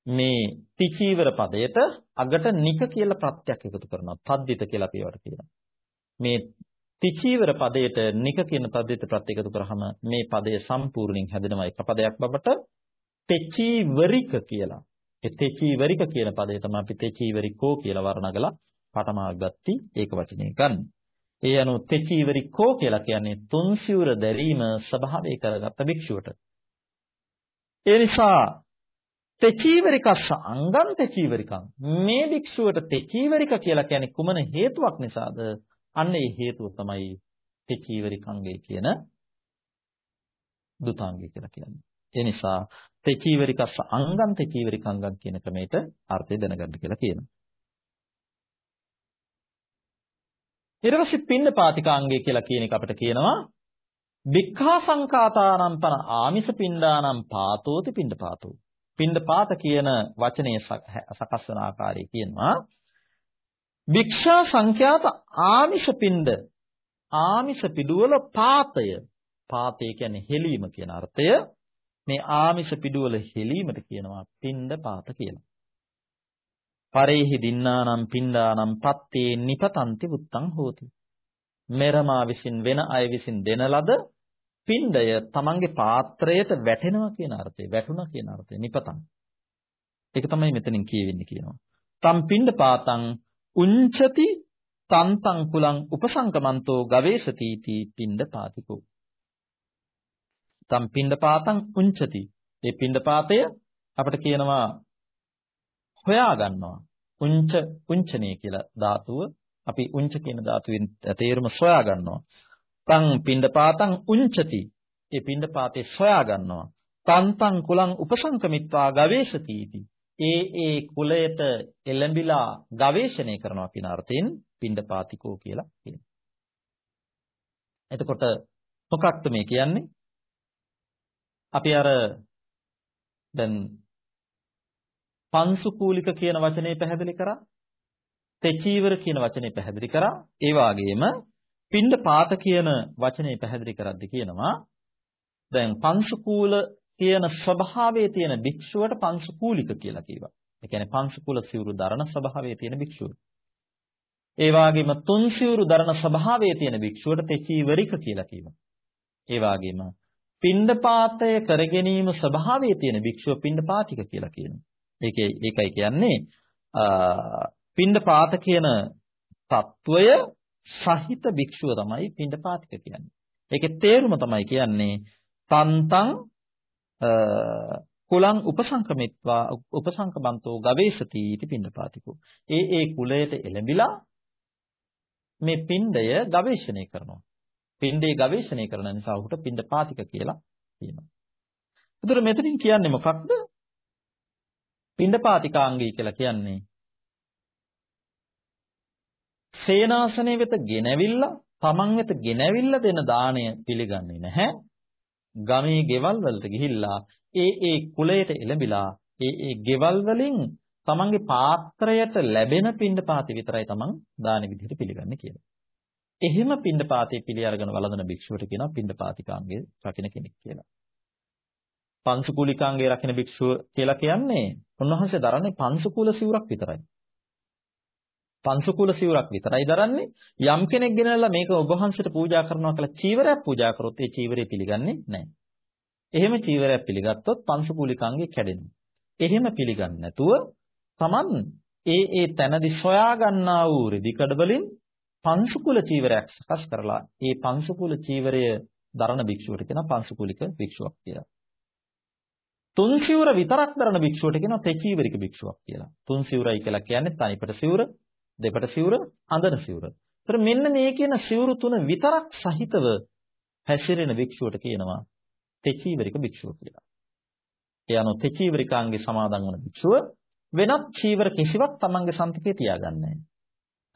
මේ තිචීවර පදයට අගට නික කියලා ප්‍රත්‍යක් එකතු කරනවා. තද්දිත කියලා අපි ඒවට කියනවා. මේ තිචීවර පදයට නික කියන තද්දිත ප්‍රත්‍ය එකතු කරාම මේ පදය සම්පූර්ණයෙන් හැදෙනවා එක පදයක් බවට තෙචීවරික කියලා. ඒ තෙචීවරික කියන පදය තමයි අපි තෙචීවරිකෝ කියලා වර්ණගලා පටමා ගත්ති ඒක වචනේ ගන්න. ඒ අනුව තෙචීවරිකෝ කියලා කියන්නේ තුන් සිවුර දැරීම ස්වභාවය කරගත්ත භික්ෂුවට. ඒ නිසා තෙචීවරිකස්ස අංගම් තෙචීවරිකං මේ භික්ෂුවට තෙචීවරික කියලා කියන්නේ කුමන හේතුවක් නිසාද? අන්න ඒ හේතුව තමයි තෙචීවරිකංගේ කියන දුතාංගය කියලා කියන්නේ. ඒ නිසා තෙචීවරිකස්ස අංගම් තෙචීවරිකංගම් කියන ක්‍රමයට අර්ථය දැනගන්න කියලා කියනවා. ඊට පස්සේ පින්න පාතිකාංගය කියලා කියන එක අපිට කියනවා. වික්ඛා සංකාතානම් පන ආමිස පින්ඩානම් පාතෝති පින්ඩ පාතෝ. පින්ඩ පාත කියන වචනේ සකස් වන ආකාරය කියනවා. භික්ෂා සංඛ්‍යාත ආමිෂ පින්ඩ ආමිෂ පිඩුවල පාතය. පාතය කියන්නේ හෙලීම කියන අර්ථය. මේ ආමිෂ පිඩුවල හෙලීමට කියනවා පින්ඩ පාත කියලා. පරේහි දින්නානම් පින්ඩානම් පත්තේ නිපතන්ති උත්තං හෝති. මෙරමා විසින් වෙන අය විසින් දෙන ලද පින්ඩය තමන්ගේ පාත්‍රයට වැටෙනවා කියන අර්ථය. වැටුණා කියන අර්ථය නිපතං. ඒක තමයි මෙතනින් කියවෙන්නේ කියනවා. තම් පින්ඩ පාතං උංචති තන්තං කුලං උපසංකමන්තෝ ගවේෂති इति පින්ඩ පාතිකෝ. තම් පින්ඩ පාතං උංචති. මේ පින්ඩ පාතය අපිට කියනවා හොයා ගන්නවා. උංච උංචනේ කියලා ධාතුව අපි උංච කියන ධාතුවෙන් තේරුම සොයා ගන්නවා. තං පින්ඩපාතං උංචති. ඒ පින්ඩපාතේ සොයා ගන්නවා. තන්තං කුලං උපසංකමිත්වා ගවේෂති इति. ඒ ඒ කුලයට එළඹිලා ගවේෂණය කරනවා කියන අර්ථයෙන් පින්ඩපාතිකෝ කියලා කියනවා. එතකොට මොකක්ද මේ කියන්නේ? අපි අර දැන් පංසුකූලික කියන වචනේ පැහැදිලි කරා. තෙචීවර කියන වචනේ පැහැදිලි කරා. ඒ වගේම පින්ඩ පාත කියන වචනේ පැහැදිලි කරද්දි කියනවා දැන් පංසුකූල කියන ස්වභාවයේ තියෙන භික්ෂුවට පංසුකූලික කියලා කියනවා. ඒ කියන්නේ පංසුකූල සිවුරු දරන ස්වභාවයේ තියෙන භික්ෂුව. ඒ වගේම තුන් සිවුරු දරන ස්වභාවයේ තියෙන භික්ෂුවට තෙචීවරික කියලා කියනවා. ඒ වගේම පින්ඩපාතය කරගැනීම ස්වභාවයේ තියෙන භික්ෂුව පින්ඩපාතික කියලා කියනවා. ඒකේ ඒකයි කියන්නේ පිණ්ඩපාත කියන తত্ত্বය සහිත භික්ෂුව තමයි පිණ්ඩපාතික කියන්නේ. ඒකේ තේරුම තමයි කියන්නේ තන්තං කුලං උපසංකමිත්වා උපසංකබන්තෝ ගවේෂති इति පිණ්ඩපාතිකෝ. ඒ ඒ කුලයට එළඹිලා මේ පිණ්ඩය ගවේෂණය කරනවා. පිණ්ඩේ ගවේෂණය කරන නිසා ඔහුට පිණ්ඩපාතික කියලා කියනවා. ඒතර මෙතනින් කියන්නේ මොකක්ද? පිණ්ඩපාතිකාංගය කියලා කියන්නේ සේනාසනය වෙත ගෙනවිල්ලා තමන් වෙත ගෙනවිල්ලා දෙන දාණය පිළිගන්නේ නැහැ. ගමේ ගෙවල් වලට ගිහිල්ලා ඒ ඒ කුලයට එළඹිලා ඒ ඒ ගෙවල් වලින් තමන්ගේ පාත්‍රයට ලැබෙන පින්ඩපාති විතරයි තමන් දාන විදිහට පිළිගන්නේ කියලා. එහෙම පින්ඩපාතේ පිළි අරගෙන වළඳන භික්ෂුවට කියනවා පින්ඩපාතිකාංගේ රකින්න කෙනෙක් කියලා. පංසුකූලිකාංගේ රකින්න භික්ෂුව කියලා කියන්නේ උන්වහන්සේ දරන්නේ පංසුකූල සිවුරක් විතරයි. පංසුකූල සිවුරක් විතරයි දරන්නේ. යම් කෙනෙක් ගෙනල්ලා මේක ඔබ වහන්සේට පූජා කරනවා කියලා චීවරයක් පූජා කරොත් ඒ චීවරය පිළිගන්නේ නැහැ. එහෙම චීවරයක් පිළිගත්තොත් පංසුකූලිකාංගේ කැඩෙනවා. එහෙම පිළිගන්නේ නැතුව Taman ඒ ඒ තැනදී සොයා ගන්නා වූ රෙදි කඩ වලින් පංසුකුල චීවරයක් සකස් කරලා ඒ පංසුකුල චීවරය දරන භික්ෂුවට කියනවා පංසුකුලික භික්ෂුවක් කියලා. තුන් සිවුර විතරක් දරන භික්ෂුවට කියනවා තෙචීවරික භික්ෂුවක් කියලා. තුන් සිවුරයි කියලා කියන්නේ තනිපට සිවුර, දෙපට සිවුර, අඳන සිවුර. ඒතර මෙන්න මේ කියන සිවුරු තුන විතරක් සහිතව හැසිරෙන භික්ෂුවට කියනවා තෙචීවරික භික්ෂුව කියලා. ඒ අනුව තෙචීවරිකාංගේ සමාදන් වන භික්ෂුව වෙනත් චීවර කිසිවක් තමන්ගේ සන්තකේ තියාගන්නේ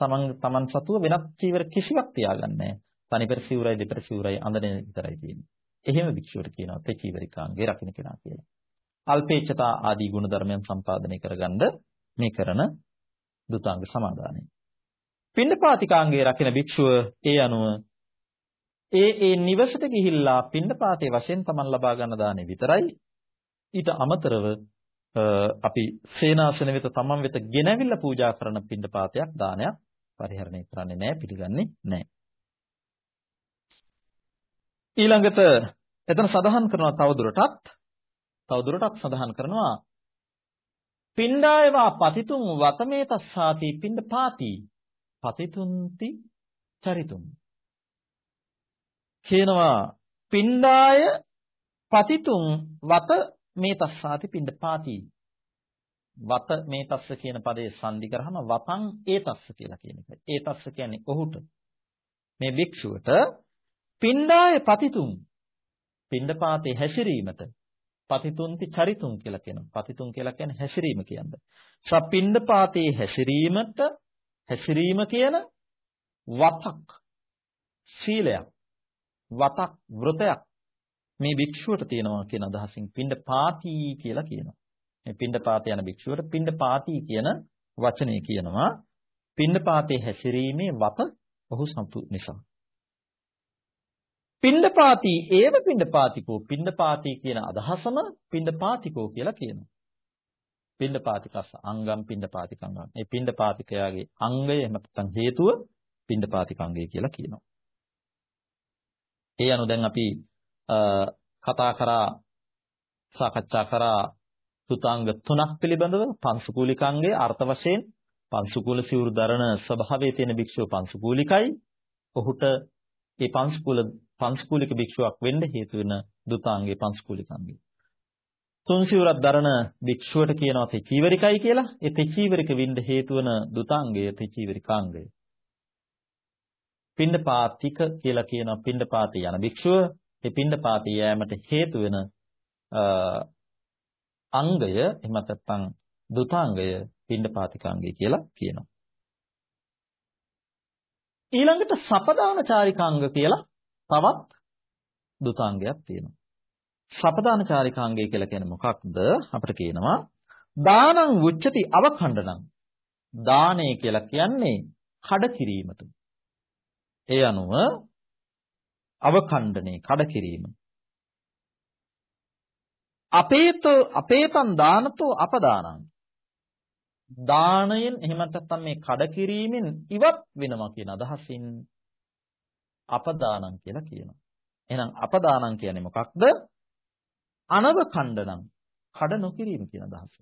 තමන් තමන් සතුව වෙනත් චීවර කිසිවක් තියාගන්නේ තනිපෙර සිවුරයි දෙපෙර සිවුරයි අඳින විතරයි තියෙන්නේ. එහෙම භික්ෂුවට කියනවා තෙචීවරිකාංගේ රකින්න කෙනා කියලා. අල්පේච්ඡතා ආදී ගුණ ධර්මයන් සම්පාදනය කරගන්න මේ කරන දුතාංග සමාදානය. පිණ්ඩපාතිකාංගයේ රකින්න භික්ෂුව ඒ අනුව ඒ ඒ නිවසට ගිහිල්ලා පිණ්ඩපාතේ වශයෙන් තමන් ලබා ගන්න දානේ විතරයි ඊට අමතරව අපි සේනාසන වෙත තමන් වෙත ගෙනවිල්ලා පූජා කරන පිණ්ඩපාතයක් දානයක් පරිහරණය කරන්නේ නැහැ පිළිගන්නේ නැහැ. ඊළඟට එතන සඳහන් කරනවා තවදුරටත් තවදුරටත් සඳහන් කරනවා. පිණ්ඩායවා පතිතුම් වතමේ තස්සාති පිණ්ඩපාති පතිතුන්ති චරිතුම් කියනවා පිණ්ඩාය පතිතුම් වත මේ තස්සාති පිණ්ඩපාති වත මේ තස්ස කියන පදේ සංදි කරාම වතං ඒ තස්ස කියලා කියන එකයි. ඒ තස්ස කියන්නේ ඔහුට. මේ භික්ෂුවට පිණ්ඩාය පතිතුම් පිණ්ඩපාතේ හැසිරීමට පතිතුන්ති චරිතුම් කියලා කියනවා. පතිතුම් කියලා කියන්නේ හැසිරීම කියන්නේ. සපිණ්ඩපාතේ හැසිරීමට හැසිරීම කියන වතක් සීලයක් වතක් වෘතයක් මේ භික්ෂුවට තියෙනවා කියන අදහසින් පිණ්ඩපාති කියලා කියනවා. මේ පිණ්ඩපාත යන භික්ෂුවට පිණ්ඩපාති කියන වචනේ කියනවා පිණ්ඩපාතේ හැසිරීමේ වත ඔහු සතු නිසා. පිණ්ඩපාති ඒව පිණ්ඩපාතිකෝ පිණ්ඩපාති කියන අදහසම පිණ්ඩපාතිකෝ කියලා කියනවා. පිණ්ඩපාතිකස්ස අංගම් පිණ්ඩපාතිකංගම්. මේ පිණ්ඩපාතිකයාගේ අංගය එහෙම නැත්නම් හේතුව පිණ්ඩපාතිකංගය කියලා කියනවා. ඒ අනුව දැන් අපි කතා කරා සාකච්ඡා කරා සුතාංග තුනක් පිළිබඳව පංසුකූලිකාංගයේ අර්ථ වශයෙන් පංසුකූල සිවුරු දරන ස්වභාවයේ තියෙන භික්ෂුව පංසුකූලිකයි. ඔහුට මේ පංසුකූල පංසුකූලික භික්ෂුවක් වෙන්න හේතු වෙන දුතාංගේ පංසුකූලිකාංගේ. තුන් සිවුරක් දරන භික්ෂුවට කියනවා තෙචීවරිකයි කියලා. ඒ තෙචීවරික වෙන්න හේතු වෙන දුතාංගය තෙචීවරිකාංගය. පිණ්ඩපාතික කියලා කියනවා පිණ්ඩපාතේ යන භික්ෂුව ඒ පිණ්ඩපාතේ යෑමට හේතු වෙන අංගය එහෙම නැත්නම් දුතාංගය පිණ්ඩපාතිකාංගය කියලා කියනවා. ඊළඟට සපදාන චාරිකාංග කියලා තවත් දුතාංගයක් තියෙනවා. සපදාන චාරිකාංගය කියලා කියන්නේ මොකක්ද? අපිට කියනවා දානං උච්චති අවඛණ්ඩනං. දානය කියලා කියන්නේ කඩ කිරීමට. ඒ අනුව අවඛණ්ඩනේ කඩ කිරීම. අපේතෝ අපේතං දානතෝ අපදානං. දාණයෙන් එහෙම නැත්නම් මේ කඩ කිරීමෙන් ඉවත් වෙනවා කියන අදහසින් අපදානං කියලා කියනවා. එහෙනම් අපදානං කියන්නේ මොකක්ද? අනවඛණ්ඩනං කඩ නොකිරීම කියන අදහස.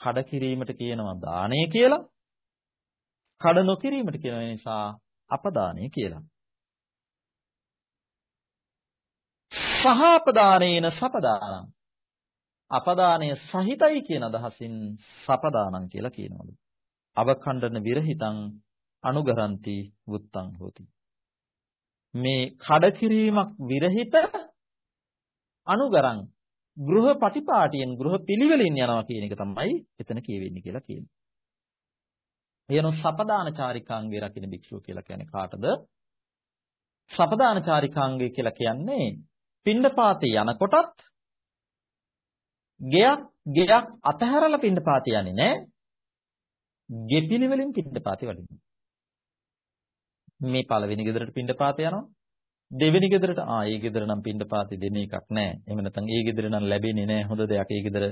කඩ කිරීමට කියනවා දාණය කියලා. කඩ නොකිරීමට කියන නිසා අපදානය කියලා. සහාපදානේන සපදානං අපදානය සහිතයි කියන අදහසින් සපදානං කියලා කියනවලු. අවඛණ්ඩන විරහිතං අනුගරಂತಿ වුත්තං හෝති. මේ කඩ කිරීමක් විරහිත අනුගරං ගෘහ පටිපාටියෙන් ගෘහ පිළිවෙලින් යනවා කියන එක තමයි එතන කියවෙන්නේ කියලා කියනවා. එයන සපදාන චාරිකාංගේ රකින්න භික්ෂුව කියලා කියන්නේ කාටද? සපදාන චාරිකාංගේ කියලා කියන්නේ පින්ඩපාතේ යනකොටත් ගෙයක් ගෙයක් අතහැරලා පින්ඩපාතේ යන්නේ නැහැ. ගෙපිලිවලින් පින්ඩපාතේ වඩිනවා. මේ පළවෙනි ගෙදරට පින්ඩපාතේ යනවා. දෙවෙනි ගෙදරට ආ ඒ ගෙදර නම් පින්ඩපාතේ දෙන එකක් නැහැ. එහෙම නැත්නම් ඒ ගෙදර නම් ලැබෙන්නේ නැහැ හොඳ දෙයක්. ඒ ගෙදර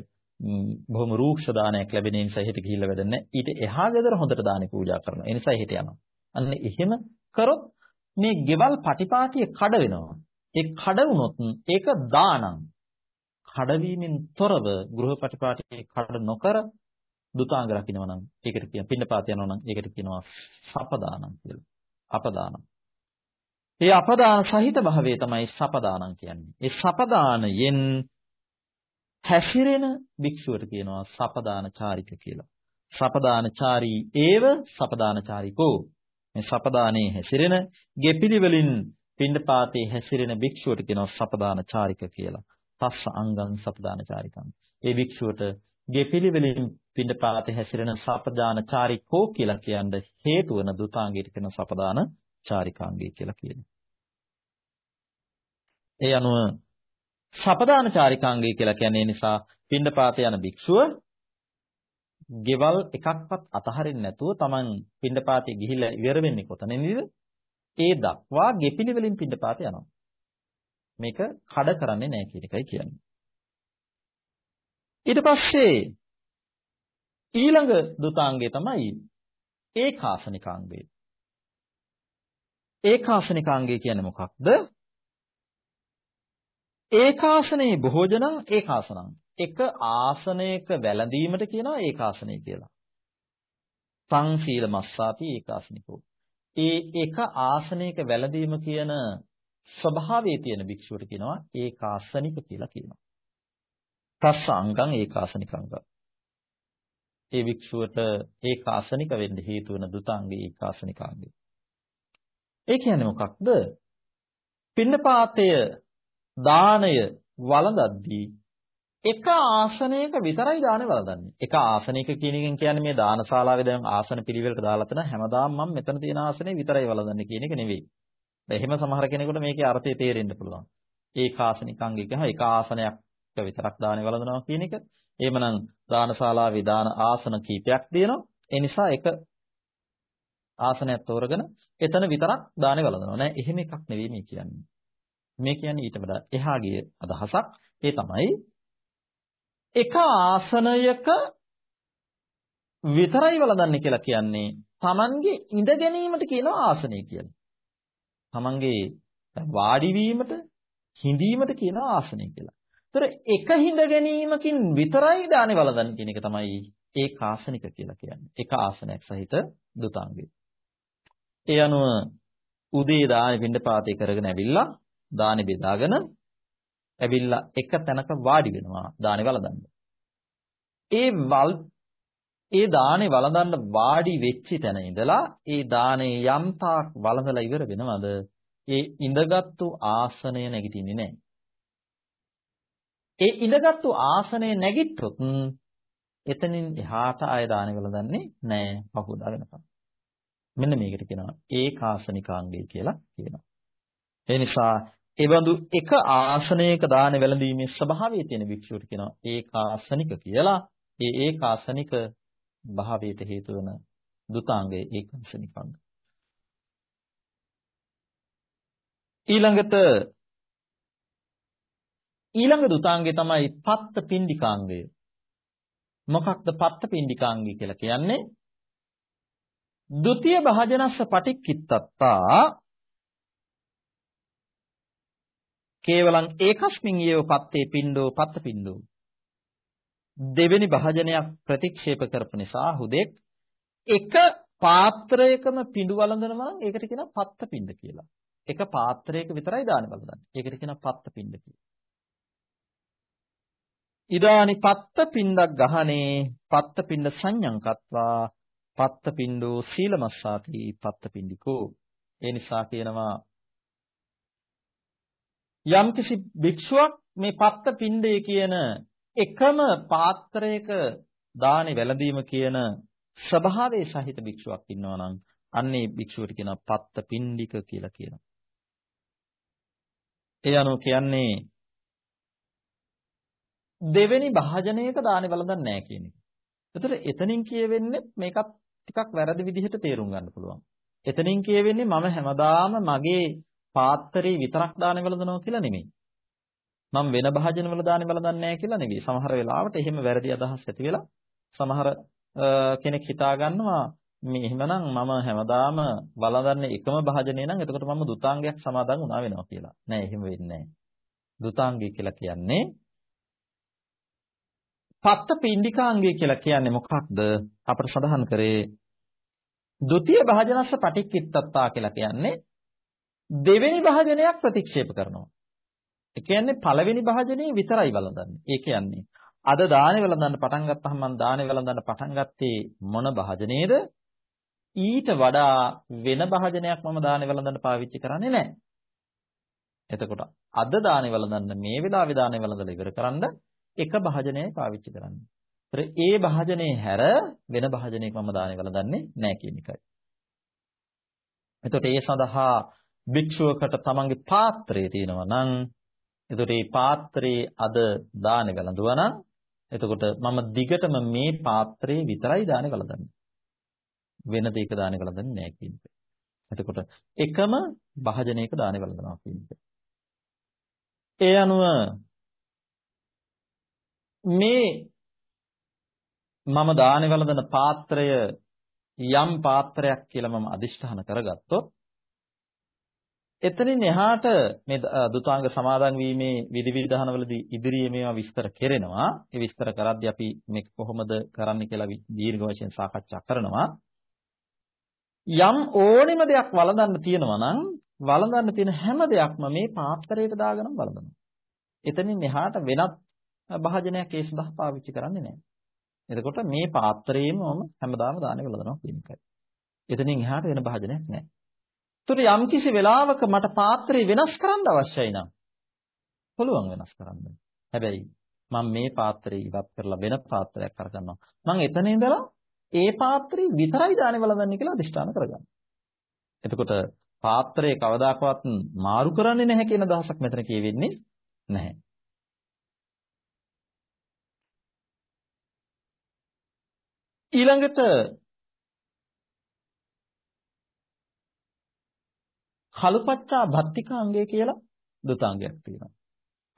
බොහොම රූක්ෂ දානයක් ලැබෙන නිසා එහෙට ගිහිල්ලා වැඩක් නැහැ. ඊට එහා ගෙදර හොඳට දානේ පූජා කරනවා. ඒ නිසා එහෙට යනවා. අන්න එහෙම කරොත් මේ ගෙවල් පටිපාටිය කඩ වෙනවා. ඒ කඩ වුණොත් ඒක දානං. කඩවීමෙන් තොරව ගෘහ පටිපාටිය කඩ නොකර දුතාංග රකින්නවා නම් ඒකට කියන පින්නපාත යනවා නම් ඒකට කියනවා සපදානං කියලා. අපදානං. ඒ අපදාන සහිත භාවය තමයි සපදානං කියන්නේ. ඒ සපදානයෙන් හැසිරෙන භික්ෂුවට කියනවා සපදානචාරික කියලා. සපදානචාරී ඒව සපදානචාරිකෝ. මේ සපදානේ හැසිරෙන ගෙපිලිවලින් පින්ඩපාතේ හැසිරෙන භික්ෂුවට කියනවා සපදානචාරික කියලා. පස්ස අංගං සපදානචාරිකං. ඒ භික්ෂුවට ගෙපිලිවලින් පින්ඩපාතේ හැසිරෙන සපදානචාරිකෝ කියලා කියන්න හේතු වන දුතාංගයට කියන සපදානචාරිකාංගය කියලා කියනවා. ඒ අනුව සපදාන චාරිකාංගය කියලා කියන්නේ නිසා පින්ඩපාතේ යන භික්ෂුව ගෙවල් එකක්වත් අතහරින්න නැතුව Taman පින්ඩපාතේ ගිහිල්ලා ඉවර වෙන්නේ කොතනින්ද? ඒ දක්වා ගෙපිලි වලින් පින්ඩපාතේ යනවා. මේක කඩ කරන්නේ නැහැ කියන එකයි කියන්නේ. ඊට පස්සේ ඊළඟ දුතාංගය තමයි ඒකාසනිකාංගය. ඒකාසනිකාංගය කියන්නේ මොකක්ද? ඒකාසනේ භෝජනං ඒකාසනං. එක ආසනයක වැළඳීමට කියනවා ඒකාසනය කියලා. සංසීල මස්සාපි ඒකාසනිකෝ. ඒ එක ආසනයක වැළඳීම කියන ස්වභාවයේ තියෙන භික්ෂුවට කියනවා ඒකාසනික කියලා කියනවා. තස්ස අංගං ඒකාසනිකංග. ඒ භික්ෂුවට ඒකාසනික වෙන්න හේතු වෙන දුතාංගේ ඒකාසනිකාංගය. ඒ කියන්නේ මොකක්ද? පින්නපාතය දාණය වළඳද්දී එක ආසනයක විතරයි දානේ වළඳන්නේ. එක ආසනයක කියන එකෙන් කියන්නේ මේ දානශාලාවේ දැන් ආසන පිළිවෙලට දාලා තියෙන හැමදාම මම මෙතන තියෙන ආසනේ විතරයි වළඳන්නේ කියන එක නෙවෙයි. එහෙම සමහර කෙනෙකුට මේකේ අර්ථය තේරෙන්න පුළුවන්. ඒකාසනිකංගික එක ආසනයක් විතරක් දානේ වළඳනවා කියන එක. එහෙමනම් දානශාලාවේ දාන ආසන කීපයක් තියෙනවා. ඒ නිසා එක ආසනයක් තෝරගෙන එතන විතරක් දානේ වළඳනවා නෑ. එහෙම එකක් නෙවෙයි මේ කියන්නේ. මේ කියන්නේ ඊට වඩා එහා ගිය අදහසක්. ඒ තමයි එක ආසනයක විතරයි වළඳන්නේ කියලා කියන්නේ Tamange ඉඳ ගැනීමට කියනවා ආසනය කියලා. Tamange වාඩි වීමට හිඳීමට කියනවා ආසනය කියලා. ඒතර එක හිඳ ගැනීමකින් විතරයි දානේ වළඳන්නේ කියන එක තමයි ඒක ආසනික කියලා කියන්නේ. එක ආසනයක් සහිත දුතාංගය. ඒ අනුව උදේ දානේ පින්ඩ පාතේ කරගෙන ඇවිල්ලා දානි බෙදාගෙන ඇවිල්ලා එක තැනක වාඩි වෙනවා දානි වළඳන්න. ඒ වල් ඒ දානේ වළඳන්න වාඩි වෙච්ච තැන ඉඳලා ඒ දානේ යම් තාක් වළඳලා ඉවර වෙනවද ඒ ඉඳගත්තු ආසනය නැගිටින්නේ නැහැ. ඒ ඉඳගත්තු ආසනය නැගිට්ටොත් එතනින් එහාට ආය දානේ වළඳන්නේ නැහැ පහුදා වෙනකම්. මෙන්න මේකට කියනවා ඒකාසනිකාංගය කියලා කියනවා. ඒ නිසා එබඳු එක ආසනයක දාන වැළඳීමේ ස්වභාවය තියෙන භික්ෂුවට කියනවා ඒකාසනික කියලා. ඒ ඒකාසනික භාවයට හේතු වෙන දුතාංගය ඒකාසනිකංග. ඊළඟට ඊළඟ දුතාංගය තමයි පත්ත පින්ඩිකාංගය. මොකක්ද පත්ත පින්ඩිකාංගය කියලා කියන්නේ? ဒုတိ ය භාජනස්ස පටික්කිත්තත්තා කේවලං ඒකස්මින් යේව පත්තේ පින්ඩෝ පත්ත පින්ඩෝ දෙවෙනි භාජනයක් ප්‍රතික්ෂේප කරපු නිසා හුදෙක් එක පාත්‍රයකම පිඬු වළඳනවා නම් ඒකට කියනවා පත්ත පින්ඩ කියලා. එක පාත්‍රයක විතරයි දාන වළඳන්නේ. ඒකට කියනවා පත්ත පින්ඩ කියලා. ඉදානි පත්ත පින්ඩක් ගහනේ පත්ත පින්ඩ සංඥං කତ୍වා පත්ත පින්ඩෝ සීලමස්සාති පත්ත පින්ඩිකෝ. ඒ නිසා කියනවා යම්කිසි භික්ෂුවක් මේ පත්ත පින්ඩය කියන එකම පාත්‍රයක දානේ වැළඳීම කියන ස්වභාවයේ සහිත භික්ෂුවක් ඉන්නවා නම් අන්නේ භික්ෂුවට කියනවා පත්ත පින්ඩික කියලා කියනවා. ඒ අනුව කියන්නේ දෙවෙනි භාජනයක දානේ වළඳන්නේ නැහැ කියන එක. ඒතර එතනින් කියවෙන්නේ මේකත් ටිකක් වැරදි විදිහට තේරුම් ගන්න පුළුවන්. එතනින් කියවෙන්නේ මම හැමදාම මගේ පාත්‍රේ විතරක් දානේ වළඳනවා කියලා නෙමෙයි. මම වෙන භාජනවල දානේ වළඳන්නේ නැහැ කියලා නෙවෙයි. සමහර වෙලාවට එහෙම වැරදි අදහස් ඇති වෙලා සමහර කෙනෙක් හිතා ගන්නවා මේ එහෙමනම් මම හැමදාම වළඳන්නේ එකම භාජනය නම් එතකොට මම දුතාංගයක් සමාදන් වුණා වෙනවා කියලා. නෑ එහෙම වෙන්නේ නෑ. දුතාංගය කියලා කියන්නේ පත්ත පින්ඩිකාංගය කියලා කියන්නේ මොකක්ද? අපට සඳහන් කරේ ဒ ුතිය භාජනස්ස පටික්කිත්තත්තා කියලා කියන්නේ දෙවෙනි භාජනයක් ප්‍රතික්ෂේප කරනවා. ඒ කියන්නේ පළවෙනි භාජනයේ විතරයි වළඳන්නේ. ඒ කියන්නේ අද දානේ වළඳන්න පටන් ගත්තාම මම දානේ වළඳන්න පටන් ගත්තේ මොන භාජනයේද? ඊට වඩා වෙන භාජනයක් මම දානේ වළඳන්න පාවිච්චි කරන්නේ නැහැ. එතකොට අද දානේ වළඳන්න මේ වෙලාවේ දානේ වළඳලා ඉවර කරන්න එක භාජනයයි පාවිච්චි කරන්නේ. ඒතර ඒ භාජනයේ හැර වෙන භාජනයක මම දානේ වළඳන්නේ නැහැ කියන එකයි. එතකොට ඒ සඳහා භික්ෂුවකට තමන්ගේ පාත්‍රය තියෙනවා නම් එතකොට මේ පාත්‍රයේ අද දානේ වළඳුවා නම් එතකොට මම දිගටම මේ පාත්‍රයේ විතරයි දානේ වළඳන්නේ. වෙන දෙයක දානේ වළඳන්නේ නැහැ කියන එක. එතකොට එකම භාජනයක දානේ වළඳනවා කියන එක. ඒ අනුව මේ මම දානේ වළඳන පාත්‍රය යම් පාත්‍රයක් කියලා මම අදිෂ්ඨාන කරගත්තොත් එතනින් එහාට මේ දුතාංග සමාදන් වීමේ විධිවිධානවලදී ඉදිරියේ මේවා විස්තර කෙරෙනවා. ඒ විස්තර කරද්දී අපි මේක කොහොමද කරන්න කියලා දීර්ඝ වශයෙන් සාකච්ඡා කරනවා. යම් ඕනෙම දෙයක් වළඳන්න තියෙනවා නම් වළඳන්න තියෙන හැම දෙයක්ම මේ පාත්‍රයට දාගෙනම වළඳනවා. එතනින් එහාට වෙනත් භාජනයක් ඒ සඳහා පාවිච්චි කරන්නේ නැහැ. එතකොට මේ පාත්‍රයේම මම හැමදාම දාන්නේ වළඳනවා කියන එකයි. එතනින් එහාට වෙන භාජනයක් නැහැ. ඒතර යම්කිසි වෙලාවක මට පාත්‍රය වෙනස් කරන්න අවශ්‍යයි නම් පුළුවන් වෙනස් කරන්න. හැබැයි මම මේ පාත්‍රය ඉවත් කරලා වෙන පාත්‍රයක් අරගන්නවා. මම එතන ඉඳලා ඒ පාත්‍රය විතරයි දානේ වළඳන්නේ කියලා අදිෂ්ඨාන කරගන්නවා. එතකොට පාත්‍රය කවදාකවත් මාරු කරන්නේ නැහැ කියන දහසක් මෙතන කියවෙන්නේ නැහැ. ඊළඟට කලුපච්චා භත්තිකාංගය කියලා දුතාංගයක් තියෙනවා.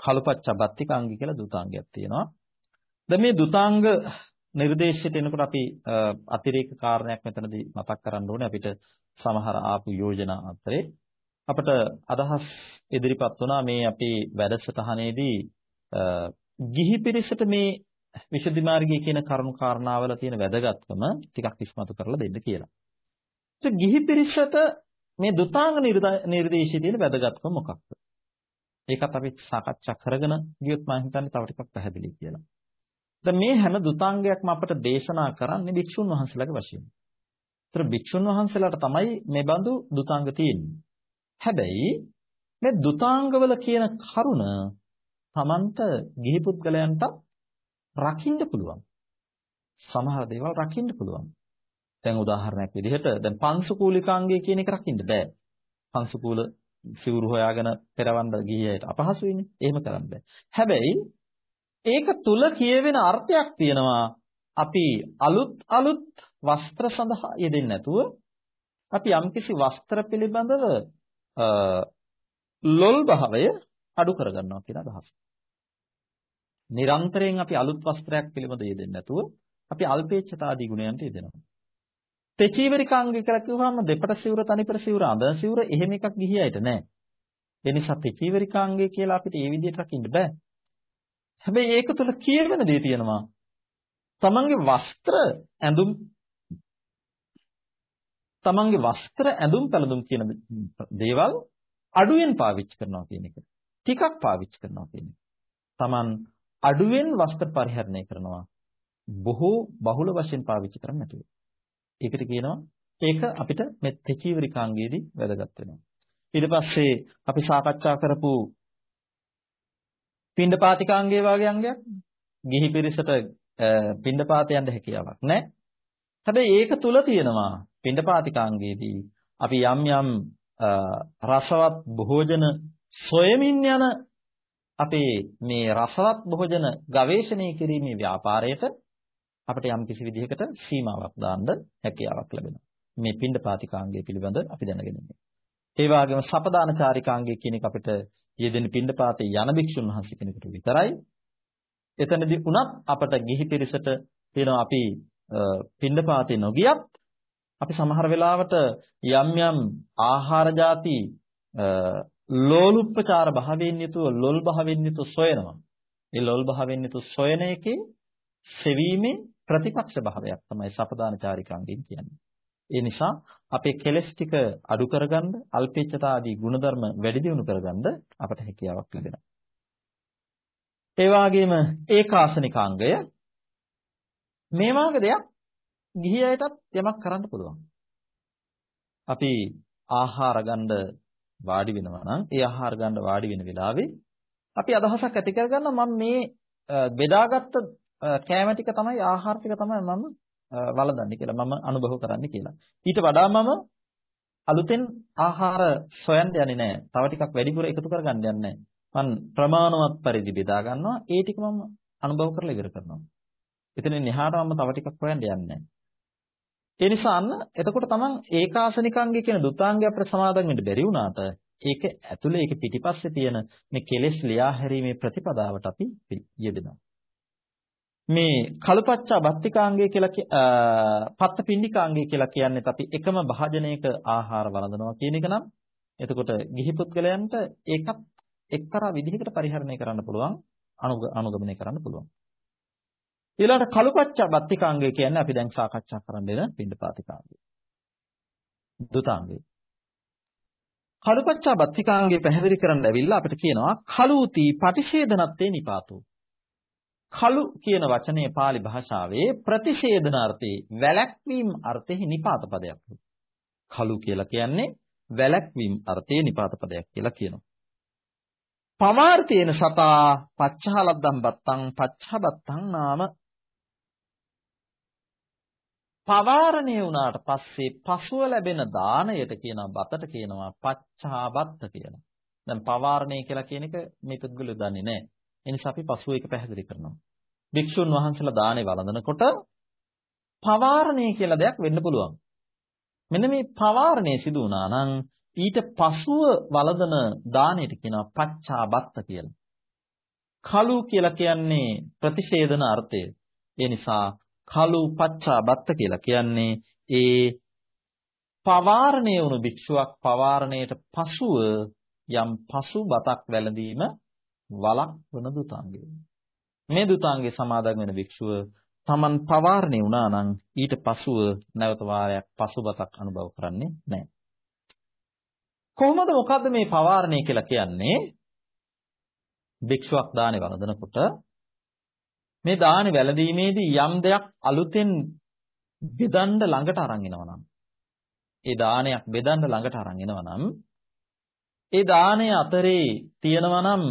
කලුපච්චා භත්තිකාංගය කියලා දුතාංගයක් තියෙනවා. දැන් මේ දුතාංග නිර්දේශයට එනකොට අපි අතිරේක කාරණයක් මෙතනදී මතක් කරන්න ඕනේ අපිට සමහර ආපු යෝජනා අතරේ අපිට අදහස් ඉදිරිපත් වුණා මේ අපේ වැඩසටහනේදී ගිහි පිරිසට මේ විශේෂ මාර්ගය කියන කරුණු කාරණාවල තියෙන වැදගත්කම ටිකක් ඉස්මතු කරලා දෙන්න කියලා. ඒ ගිහි පිරිසට මේ දුතාංග නිර්දේශයේ තියෙන වැදගත්කම මොකක්ද? ඒකත් අපි සාකච්ඡා කරගෙන ගියොත් මම හිතන්නේ තව ටිකක් පැහැදිලි කියලා. දැන් මේ හැම දුතාංගයක්ම අපට දේශනා කරන්නේ භික්ෂුන් වහන්සේලාගේ වශයෙන්. ඒතර භික්ෂුන් වහන්සේලාට තමයි මේ බඳු දුතාංග තියෙන්නේ. හැබැයි මේ දුතාංගවල කියන කරුණ Tamanට ගිහි පුද්ගලයන්ට රකින්න පුළුවන්. සමහර දේවල් රකින්න පුළුවන්. දැන් උදාහරණයක් විදිහට දැන් පංසුකූලිකාංගය කියන එක රකින්න බෑ. පංසුකූල සිවුරු හොයාගෙන පෙරවන්න ගිහියට අපහසුයිනේ. එහෙම කරන්න බෑ. හැබැයි ඒක තුල කියවෙන අර්ථයක් තියෙනවා. අපි අලුත් අලුත් වස්ත්‍ර සඳහා යෙදෙන්නේ නැතුව අපි යම්කිසි වස්ත්‍ර පිළිබඳව ලොල් භාවය අඩු කරගන්නවා කියන අදහස. නිරන්තරයෙන් අපි අලුත් වස්ත්‍රයක් පිළිබඳව යෙදෙන්නේ නැතුව අපි අල්පේච්ඡතාදී ගුණයන්ට යෙදෙනවා. තෙචීවරිකාංග කියලා කිව්වම දෙපට සිවුර තනිපට සිවුර අඳන සිවුර එහෙම එකක් ගිහියයිට නෑ. ඒ නිසා තෙචීවරිකාංගය කියලා අපිට ඒ විදිහට රකින්න බෑ. හැබැයි ඒක තුල කියවෙන දේ තියෙනවා. තමන්ගේ වස්ත්‍ර ඇඳුම් තමන්ගේ වස්ත්‍ර ඇඳුම් පැළඳුම් කියන දේවල් අඩුවෙන් පාවිච්චි කරනවා කියන එක. ටිකක් පාවිච්චි කරනවා කියන එක. තමන් අඩුවෙන් වස්ත්‍ර පරිහරණය කරනවා. බොහෝ බහුල වශයෙන් පාවිච්චි කරන්නේ නැතුව. ඒකට කියනවා ඒක අපිට මේ තෙචීවරිකාංගයේදී වැදගත් වෙනවා. ඊට පස්සේ අපි සාකච්ඡා කරපු පින්ඩපාතිකාංගයේ වාගේ අංගයක් ගිහි පිරිසට පින්ඩපාත යන්න හැකියාවක් නැහැ. හැබැයි ඒක තුල තියෙනවා පින්ඩපාතිකාංගයේදී අපි යම් යම් රසවත් භෝජන සොයමින් යන අපේ මේ රසවත් භෝජන ගවේෂණය කිරීමේ ව්‍යාපාරයට අපිට යම් කිසි විදිහකට සීමාවක් දාන්න හැකියාවක් ලැබෙනවා. මේ පින්ඩපාතිකාංගය පිළිබඳ අපි දැනගෙන ඉන්නේ. ඒ වගේම සපදානචාරිකාංගය කියන එක අපිට යෙදෙන පින්ඩපාතේ යන භික්ෂුන් වහන්සේ කෙනෙකුට විතරයි. එතනදී උනත් අපට ගිහි පිරිසට තියෙනවා අපි පින්ඩපාතේ නොගියත් අපි සමහර වෙලාවට යම් යම් ආහාර ಜಾති ලෝලුප්පචාර භාවයෙන් යුතුව ලොල් භාවයෙන් යුතුව සොයනවා. ඒ ලොල් භාවයෙන් යුතුව සොයන එකේ සෙවීමේ ප්‍රතිපක්ෂ භාවයක් තමයි සපදානචාරිකාංගින් කියන්නේ. ඒ නිසා අපේ කෙලස් ටික අඩු කරගන්න අල්පේච්ඡතා ආදී ගුණධර්ම වැඩි දියුණු කරගන්න අපට හැකියාවක් ලැබෙනවා. ඒ වගේම ඒකාසනිකාංගය මේ වාගේ දෙයක් ගිහි අයටත් යමක් කරන්න පුළුවන්. අපි ආහාර ගන්න වාඩි වෙනවා නම් ඒ ආහාර ගන්න වාඩි වෙන වෙලාවේ අපි අදහසක් ඇති කරගන්න මම මේ බෙදාගත්ත කෑම ටික තමයි ආහාර ටික තමයි මම වළඳන්නේ කියලා මම අනුභව කරන්නේ කියලා. ඊට වඩා මම අලුතෙන් ආහාර සොයන්න යන්නේ නැහැ. තව ටිකක් වැඩිපුර එකතු කරගන්න යන්නේ නැහැ. මම ප්‍රමාණවත් පරිදි බෙදා ගන්නවා. ඒ ටික මම අනුභව කරලා ඉවර කරනවා. එතනින් එහාට මම තව ටිකක් හොයන්න යන්නේ නැහැ. ඒ නිසා අන්න එතකොට තමන් ඒකාසනිකංගේ කියන දුතාංගය අපිට සමාදන් වෙන්න බැරි වුණාට ඒක ඇතුලේ ඒක පිටිපස්සේ තියෙන මේ කෙලෙස් ලියා හැරීමේ ප්‍රතිපදාවට අපි යෙදෙනවා. මේ කලපච්චා බත්තිකාංගය කියලා පත්ත පින්ඩිකාංගය කියලා කියන්නේත් අපි එකම භාජනයක ආහාර වළඳනවා කියන එක නම් එතකොට ගිහි පුද්ගලයන්ට ඒකත් එක්තරා විදිහකට පරිහරණය කරන්න පුළුවන් අනුගමනය කරන්න පුළුවන්. ඊළඟට කලපච්චා බත්තිකාංගය කියන්නේ අපි දැන් සාකච්ඡා කරන්න දෙන පින්ඩපාතිකාංගය. දුතාංගය. කලපච්චා බත්තිකාංගය පැහැදිලි කරන්න ඇවිල්ලා අපිට කියනවා කලූති පටිෂේධනත්තේ නිපාතෝ කලු කියන වචනේ pāli භාෂාවේ ප්‍රතිෂේධන අර්ථේ වැළැක්වීම අර්ථෙහි නිපාත පදයක්. කලු කියලා කියන්නේ වැළැක්වීම අර්ථයේ නිපාත පදයක් කියලා කියනවා. පමාර්ථේන සතා පච්චහලද්දම් බත්තං පච්චබත්තං නාම පවාරණය වුණාට පස්සේ පසුව ලැබෙන දාණයට කියනවා බතට කියනවා පච්චාබත්ත කියලා. දැන් පවාරණය කියලා කියන එක මේ පුද්ගලයෝ දන්නේ නැහැ. ඒ නිසා අපි පසුව එක පැහැදිලි කරනවා. භික්ෂුන් වහන්සේලා දානේ වළඳනකොට පවාරණය කියලා දෙයක් වෙන්න පුළුවන්. මෙන්න මේ පවාරණය සිදු වුණා නම් ඊට පසුව වළඳන දාණයට කියනවා පච්චාබත්ත කියලා. කලු කියලා කියන්නේ ප්‍රතිෂේධන අර්ථය. ඒ නිසා කලු පච්චාබත්ත කියලා කියන්නේ ඒ පවාරණය වුණු භික්ෂුවක් පවාරණයට පසුව යම් පසු බතක් වැළඳීම වලක් වන දුතාංගය. මේ දුතාංගයේ සමාදන් වෙන භික්ෂුව Taman පවාරණේ වුණා නම් ඊට පසුව නැවත වාරයක් පසුබතක් අනුභව කරන්නේ නැහැ. කොහොමද මොකද්ද මේ පවාරණය කියලා කියන්නේ? භික්ෂුවක් දානේ වළඳනකොට මේ දානේ වැළඳීමේදී යම් දෙයක් අලුතෙන් බෙදන්න ළඟට අරන් එනවා නම් ඒ දානයක් බෙදන්න ළඟට අරන් එනවා නම් ඒ දානය අතරේ තියෙනවා නම්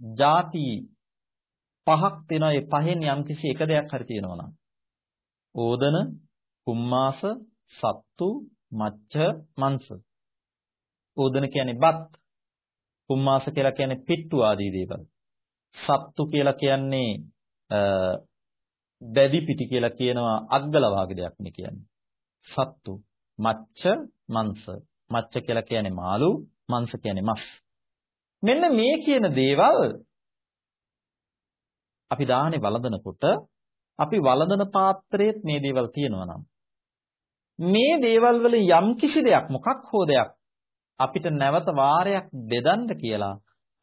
ಜಾති පහක් තියෙනවා ඒ පහෙන් යම්කිසි එක දෙයක් හරි තියෙනවා නම්. ඕදන කුම්මාස සත්තු මච්ච මංශ ඕදන කියන්නේ බත්. කුම්මාස කියලා කියන්නේ පිට්ටු ආදී දේවල්. සත්තු කියලා කියන්නේ දැදි පිටි කියලා කියනවා අග්ගල වාගේ දෙයක් නේ කියන්නේ. සත්තු මච්ච මංශ මච්ච කියලා කියන්නේ මාළු මංශ කියන්නේ මස්. මෙන්න මේ කියන දේවල් අපි දාහනේ වළඳනකොට අපි වළඳන පාත්‍රයේත් මේ දේවල් තියෙනවා නම් මේ දේවල් වල යම් කිසි දෙයක් මොකක් හෝ දෙයක් අපිට නැවත වාරයක් බෙදන්න කියලා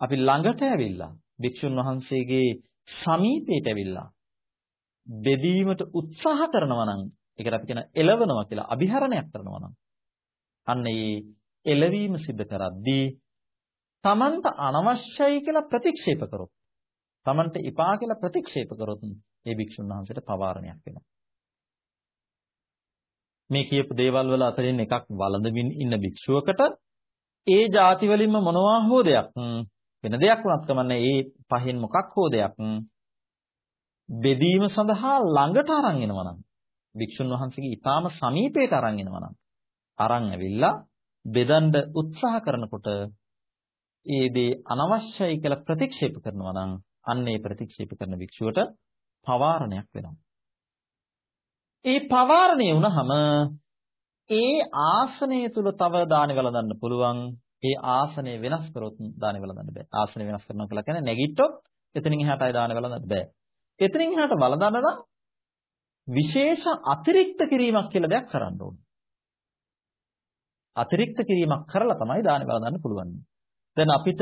අපි ළඟට ඇවිල්ලා භික්ෂුන් වහන්සේගේ සමීපයට ඇවිල්ලා බෙදීමට උත්සාහ කරනවා නම් ඒකට අපි කියන එලවනවා කියලා අභිහරණයක් කරනවා නම් අන්න ඒ එලවීම සිද්ධ කරද්දී තමන්ට අනවශ්‍යයි කියලා ප්‍රතික්ෂේප කරොත් තමන්ට එපා කියලා ප්‍රතික්ෂේප කරොත් ඒ භික්ෂුන් වහන්සේට පවාරණයක් වෙනවා. මේ කියපු දේවල් වල අතරින් එකක් වළඳමින් ඉන්න භික්ෂුවකට ඒ ಜಾති වලින්ම මොනවා හෝ දෙයක් වෙන දෙයක් වුණත් කමන්නේ ඒ පහෙන් මොකක් හෝ දෙයක් බෙදීම සඳහා ළඟට අරන් එනවා නම් භික්ෂුන් වහන්සේගේ ඊටාම සමීපයට අරන් එනවා නම් අරන් ඇවිල්ලා බෙදන්න උත්සාහ කරනකොට ඒ දේ අනවශ්‍යයි කියලා ප්‍රතික්ෂේප කරනවා නම් අන්න ඒ ප්‍රතික්ෂේප කරන භික්ෂුවට පවාරණයක් වෙනවා. ඒ පවාරණය වුණහම ඒ ආසනය තුල තව දානි වළඳන්න පුළුවන්. ඒ ආසනය වෙනස් කරොත් දානි වළඳන්න බෑ. ආසනය වෙනස් කරනවා කියලා කියන්නේ නැගිට්ටොත් එතනින් එහාට ආය දානි වළඳන්න බෑ. එතනින් එහාට වළඳන්න නම් විශේෂ අතිරික්ත කිරීමක් කියලා දෙයක් කරන්න ඕනේ. අතිරික්ත කිරීමක් කරලා තමයි දානි වළඳන්න පුළුවන්. දැන් අපිට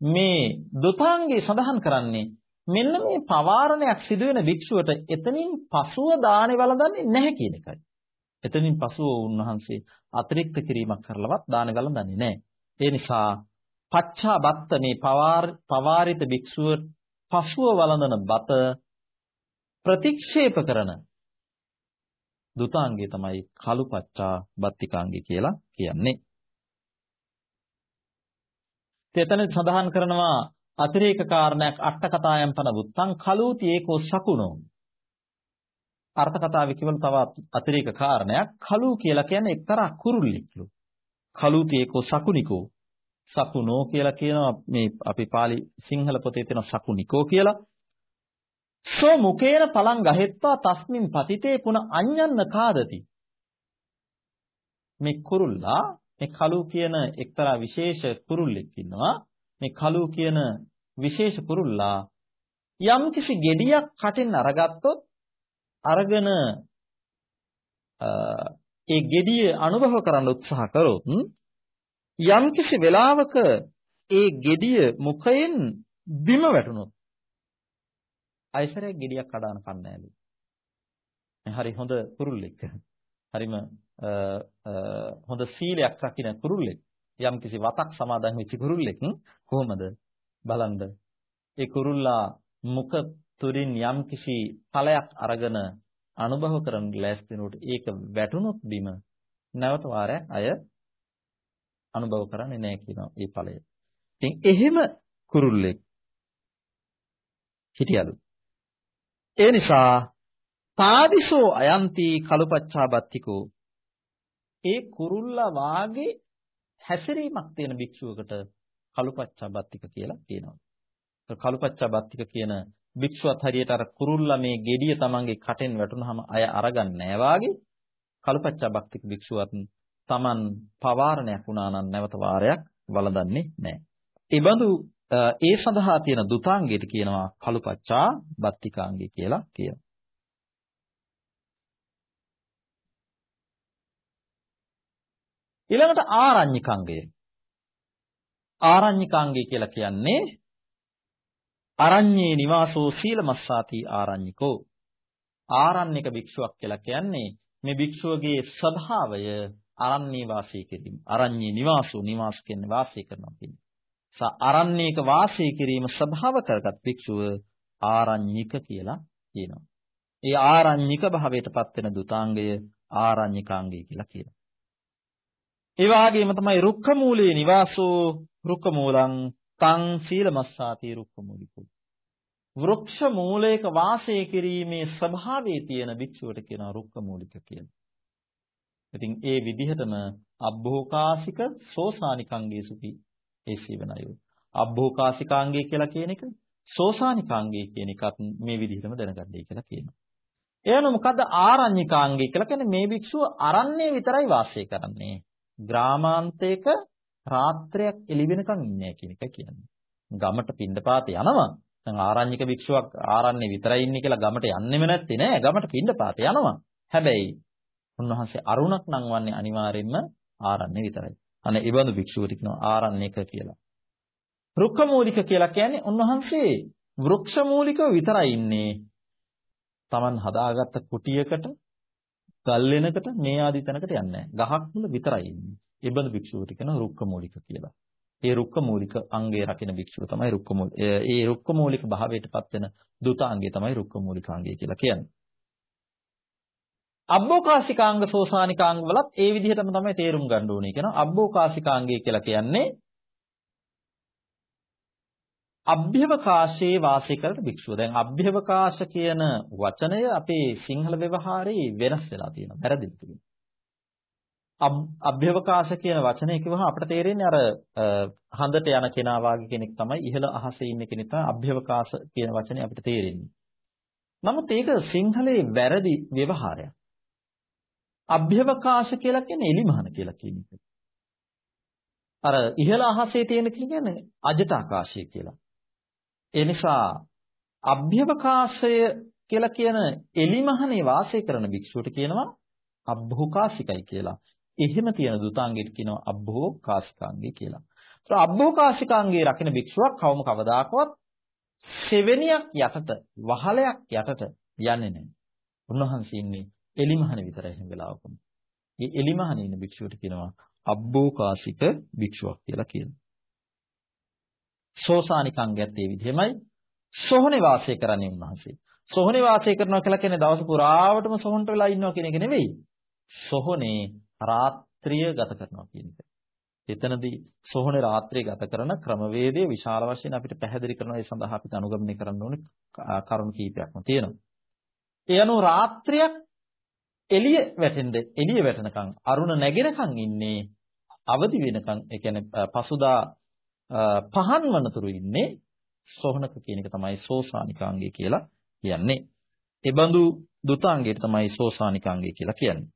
මේ දුතාංගේ සඳහන් කරන්නේ මෙන්න මේ පවාරණයක් සිදුවෙන භික්ෂුවට එතනින් පසුව දානේ වළඳන්නේ නැහැ කියන එකයි. එතනින් පසුව උන්වහන්සේ අතිරික්ත කිරීමක් කරලවත් දානේ වළඳන්නේ නැහැ. ඒ නිසා පච්චාබත්ත මේ පවාරිත භික්ෂුව පසුව වළඳන බත ප්‍රතික්ෂේප කරන දුතාංගය තමයි කලු පච්චා බත්තිකාංගය කියලා කියන්නේ. එතන සඳහන් කරනවා අතිරේක කාරණයක් අට කතායන් පන බුත්තං කලූති ඒකෝ සකුණෝ අර්ථ කතාවේ කියවල තව අතිරේක කාරණයක් කලු කියලා කියන්නේ එක්තරා කුරුල්ලෙක්ලු කලූති ඒකෝ සකුනිකෝ. සකුණෝ කියලා කියනවා මේ අපි pāli සිංහල පොතේ තියෙන සකුනිකෝ කියලා. සෝ මුකේන පලං ගහෙත්වා තස්මින් පතිතේ පුන අඤ්ඤන්න කාදති. මේ කුරුල්ලා මේ කලු කියන එක්තරා විශේෂ කුරුල්ලෙක් ඉන්නවා. මේ කලු කියන විශේෂ කුරුල්ලා යම්කිසි gediyak කටින් අරගත්තොත් අරගෙන ඒ gediය අනුභව කරන්න උත්සාහ කරොත් යම්කිසි වෙලාවක ඒ gediය මුඛයෙන් බිම වැටුණොත් අයිසරේ gediyak කඩාන කන්නෑලු. හරි හොඳ කුරුල්ලෙක්. හරිම හොඳ සීලයක් රකින්න කුරුල්ලෙක්. යම්කිසි වතක් සමාදන් වෙච්ච කුරුල්ලෙක් කොහොමද බලන්න ඒ කුරුල්ලා මුඛ තුරින් යම්කිසි ඵලයක් අරගෙන අනුභව කරන ලෑස්තිනුට ඒක වැටුනොත් බිම නැවත වාරයක් අය අනුභව කරන්නේ නැහැ කියනවා මේ ඵලය. ඉතින් එහෙම කුරුල්ලෙක් හිටියලු. ඒ නිසා පාදිසෝ අයන්ති කලුපච්චාබත්තිකෝ ඒ කුරුල්ලා වාගේ හැසිරීමක් තියෙන භික්ෂුවකට කලුපච්චාබත්තික කියලා කියනවා. කලුපච්චාබත්තික කියන භික්ෂුවත් හරියට අර කුරුල්ලා මේ gediya තමන්ගේ කටෙන් වැටුනහම අය අරගන්නේ නැහැ වාගේ කලුපච්චාබත්තික භික්ෂුවත් තමන් පවාරණයක් වුණා නම් නැවත වාරයක් වළඳන්නේ නැහැ. ඒ බඳු ඒ සඳහා තියෙන දුතාංගයට කියනවා කලුපච්චා බත්තිකාංගය කියලා කියනවා. ඊළඟට ආරඤ්‍යකංගය. ආරඤ්‍යකංගය කියලා කියන්නේ අරඤ්ඤේ නිවාසෝ සීලමස්සාති ආරඤ්‍යකෝ. ආරණ්‍යක භික්ෂුවක් කියලා කියන්නේ මේ භික්ෂුවගේ ස්වභාවය අරණ්‍ය වාසය කිරීම. අරඤ්ඤේ නිවාසෝ නිවාස කියන්නේ වාසය කරනවා කියන්නේ. සා අරණ්‍යයක වාසය කිරීම ස්වභාව කරගත් භික්ෂුව ආරඤ්‍යික කියලා කියනවා. ඒ ආරඤ්‍යික භාවයටපත් වෙන දුතාංගය ආරඤ්‍යකාංගය කියලා කියනවා. ඒ වගේම තමයි රුක්ඛ මූලයේ නිවාසෝ රුක්ඛ මූලං තං සීලමස්සාති රුක්ඛ මූලිකෝ. වෘක්ෂ මූලයක වාසය කිරීමේ ස්වභාවයේ තියෙන භික්ෂුවට කියනවා රුක්ඛ මූලික කියලා. ඉතින් ඒ විදිහටම අබ්බෝකාසික සෝසානිකංගේ සුපි ඒ සීවනය. අබ්බෝකාසිකාංගය කියලා කියන එක සෝසානිකාංගය කියන එකත් මේ විදිහටම දැනගන්නයි කියලා කියනවා. එයන මොකද්ද ආරණ්‍යකාංගය කියලා කියන්නේ මේ භික්ෂුව අරණ්‍යයේ විතරයි වාසය කරන්නේ. ග්‍රාමාන්තයක රාත්‍රියක් එළි වෙනකන් ඉන්නේ කියන එක කියන්නේ. ගමට පින්ඩපාත යනවා. දැන් ආරණ්‍යක භික්ෂුවක් ආරණ්‍ය විතරයි ඉන්නේ කියලා ගමට යන්නෙම නැත්තේ නෑ. ගමට පින්ඩපාත යනවා. හැබැයි උන්වහන්සේ අරුණක් නම් වන්නේ අනිවාර්යෙන්ම ආරණ්‍ය විතරයි. අනේ ඒ බඳු භික්ෂුවට කියනවා ආරණ්‍යක කියලා. රුක්ඛ මූලික කියලා කියන්නේ උන්වහන්සේ වෘක්ෂ මූලිකව විතරයි ඉන්නේ. Taman හදාගත්ත කුටියකට ගල් වෙනකට මේ ආදී තැනකට යන්නේ ගහක් මුල විතරයි ඉන්නේ. ඒ බඳු භික්ෂුවට කියනවා රුක්ඛ මූලික කියලා. ඒ රුක්ඛ මූලික අංගය රකින භික්ෂුව තමයි රුක්ඛ මූලික. ඒ රුක්ඛ මූලික භාවයටපත් වෙන දුතාංගය තමයි රුක්ඛ මූලිකාංගය කියලා කියන්නේ. අබ්බෝකාසිකාංග සෝසානිකාංග වලත් ඒ විදිහටම තමයි තේරුම් ගන්න ඕනේ කියනවා. අබ්බෝකාසිකාංගය කියලා කියන්නේ අභ්‍යවකාශයේ වාසය කරන භික්ෂුව. දැන් අභ්‍යවකාශ කියන වචනය අපේ සිංහල ව්‍යවහාරයේ වෙනස් වෙලා තියෙනවා. වැරදිලා තියෙනවා. අභ්‍යවකාශ කියන වචනේ කිව්වහම අපිට තේරෙන්නේ අර හඳට යන කෙනා වාගේ කෙනෙක් තමයි ඉහළ අහසේ ඉන්න කෙනෙක් තමයි අභ්‍යවකාශ කියන වචනේ අපිට තේරෙන්නේ. නමුත් ඒක සිංහලයේ වැරදි ව්‍යවහාරයක්. අභ්‍යවකාශ කියලා කියන්නේ එලිමහන කියලා කියන එක. අර ඉහළ අහසේ තියෙන කියන්නේ අජට ආකාශය කියලා. ඒ නිසා අභ්‍යවකාශය කියලා කියන එලිමහනේ වාසය කරන භික්ෂුවට කියනවා අබ්බෝකාසිකයි කියලා. එහෙම තියෙන දුතාංගයට කියනවා අබ්බෝකාසිකාංගය කියලා. ඒත් අබ්බෝකාසිකාංගයේ රකින්න භික්ෂුවක් කවම කවදාකවත් සෙවෙනියක් යටට වහලයක් යටට යන්නේ නැහැ. උන්වහන්සේ ඉන්නේ එලිමහන විතරයි හැම වෙලාවකම. මේ එලිමහනේ ඉන්න භික්ෂුවට කියනවා අබ්බෝකාසික භික්ෂුවක් කියලා කියනවා. සෝසානිකංගයත් ඒ විදිහමයි සොහනේ වාසය කරන්නේ උන්වහන්සේ. සොහනේ වාසය කරනවා කියලා කියන්නේ දවස පුරාවටම සොහොන්ට වෙලා ඉන්නවා කියන එක නෙවෙයි. සොහනේ රාත්‍රිය ගත කරනවා කියන එක. එතනදී සොහනේ රාත්‍රිය ගත කරන ක්‍රමවේදය විශාල වශයෙන් අපිට පැහැදිලි කරනවා ඒ සඳහා අපිට අනුගමනය කරන්න ඕනේ කරුණු කීපයක්ම තියෙනවා. ඒ අනුව රාත්‍රියක් එළිය වැටෙන්න එළිය වැටෙනකන් අරුණ නැගෙනකන් ඉන්නේ අවදි වෙනකන් ඒ කියන්නේ පසුදා පහන් වනතුරු ඉන්නේ සෝහනක කියන එක තමයි සෝසානිකාංගය කියලා කියන්නේ. ඒ බඳු දුතාංගයට තමයි සෝසානිකාංගය කියලා කියන්නේ.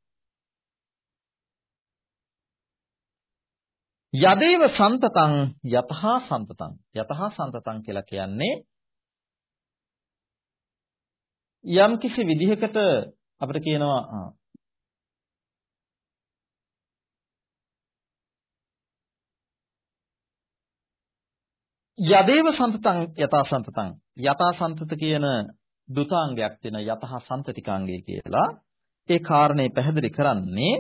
යදේව සන්තතං යතහා සන්තතං. යතහා සන්තතං කියලා කියන්නේ යම් කිසි විදිහකට අපිට කියනවා යදේව සන්තතං යතා සන්තතං. යතා සන්තත කියන දුතාංගයක් තියෙන යතහ සන්තතිකාංගය කියලා ඒ කාරණේ පැහැදිලි කරන්නේ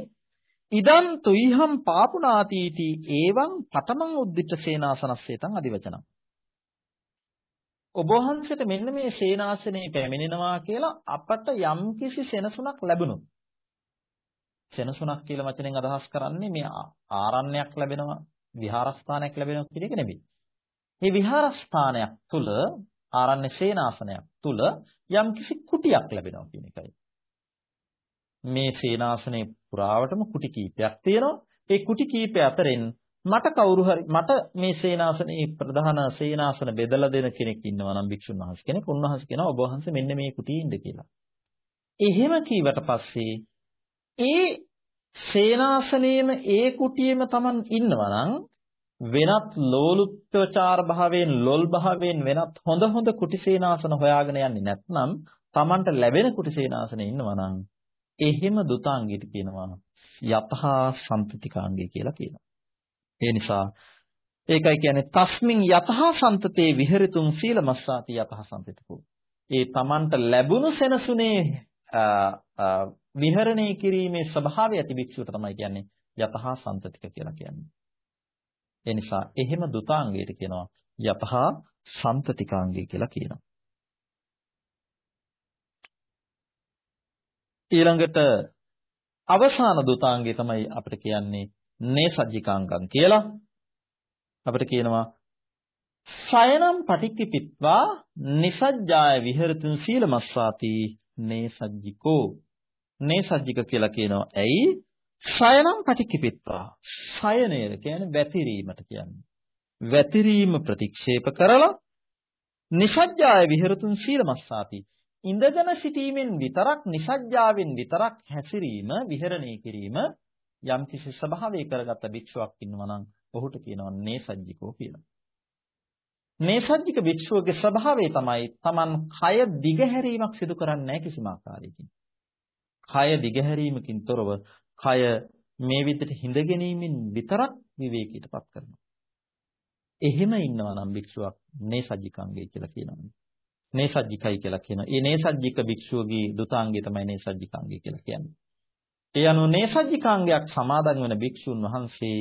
ඉදන් තුයිහම් පාපුනාතීති ඒවං පඨමං උද්දිච්ච සේනාසනස්සේතං අදිවචනං ඔබ වහන්සේට මෙන්න මේ සේනාසනේ පැමිණෙනවා කියලා අපට යම්කිසි සෙනසුණක් ලැබුණොත් සෙනසුණක් කියලා වචනෙන් අදහස් කරන්නේ මේ ආරණ්‍යයක් ලැබෙනවා විහාරස්ථානයක් ලැබෙනවා කියන එක නෙවෙයි. මේ විහාරස්ථානයක් තුල ආරණ්‍ය සේනාසනයක් තුල යම්කිසි කුටියක් ලැබෙනවා කියන එකයි. මේ සේනාසනේ පුරාවටම කුටි කීපයක් තියෙනවා. ඒ කුටි කීපය අතරින් මට කවුරු හරි මට මේ සේනාසනේ ප්‍රධාන සේනාසන බෙදලා දෙන කෙනෙක් ඉන්නවා නම් භික්ෂුන් වහන්සේ කෙනෙක් උන්වහන්සේ කියනවා ඔබ වහන්සේ මෙන්න මේ කුටියේ ඉන්න කියලා. එහෙම කීවට පස්සේ ඒ සේනාසනයේම ඒ කුටියේම Taman ඉන්නවා නම් වෙනත් ලෝලුප්තචාර භාවයෙන් ලොල් භාවයෙන් වෙනත් හොඳ හොඳ කුටි සේනාසන හොයාගෙන යන්නේ නැත්නම් Tamanට ලැබෙන කුටි සේනාසනේ ඉන්නවා නම් එහෙම දුතාංගයට කියනවා යතහා සම්පතිකාංගය කියලා කියනවා. ඒ නිසා ඒකයි කියන්නේ තස්මින් යතහ සම්තතේ විහෙරිතුම් සීලමස්සාති යතහ සම්පතිකෝ. ඒ Tamanට ලැබුණු සෙනසුනේ විහරණය කිරීමේ ස්වභාවය ඇති භික්ෂුවට තමයි කියන්නේ යතහ සම්තතික කියලා කියන්නේ. ඒ නිසා එහෙම දුතාංගයට කියනවා යතහ සම්තතිකාංගය කියලා කියනවා. ඊළඟට අවසාන දුතාංගය තමයි අපිට කියන්නේ නේසජ්ජිකාංගම් කියලා. අපිට කියනවා සයනම් පටික්කිපිත්වා නිසජ්ජාය විහෙරතුන් සීලමස්සාති නේසජ්ජිකෝ. නේසජ්ජික කියලා කියනවා ඇයි? සයනම් පටික්කිපිත්වා. සයනය කියන්නේ වැතිරීමට කියන්නේ. වැතිරීම ප්‍රතික්ෂේප කරලා නිසජ්ජාය විහෙරතුන් සීලමස්සාති. ඉඳගෙන සිටීමෙන් විතරක් නිසජ්ජාවෙන් විතරක් හැසිරීම විහෙරණය කිරීම යම් කිසි ස්වභාවය කරගත්ත භික්ෂුවක් ඉන්නවා නම් ඔහුට කියනවා නේසජ්ජිකෝ කියලා. නේසජ්ජික භික්ෂුවගේ ස්වභාවය තමයි Taman කය දිගහැරීමක් සිදු කරන්නේ නැහැ කිසිම ආකාරයකින්. කය දිගහැරීමකින් තොරව කය මේ විදිහට හිඳ ගැනීමෙන් විතරක් විවේකීටපත් කරනවා. එහෙම ඉන්නවා නම් භික්ෂුවක් නේසජ්ජිකංගය කියලා කියනවා. නේසජ්ජිකයි කියලා කියනවා. ඒ නේසජ්ජික භික්ෂුවගේ දුතාංගය තමයි නේසජ්ජිකංගය කියලා කියන්නේ. ඒ අනුව නේසජ්ජිකාංගයක් සමාදන් වෙන භික්ෂුන් වහන්සේ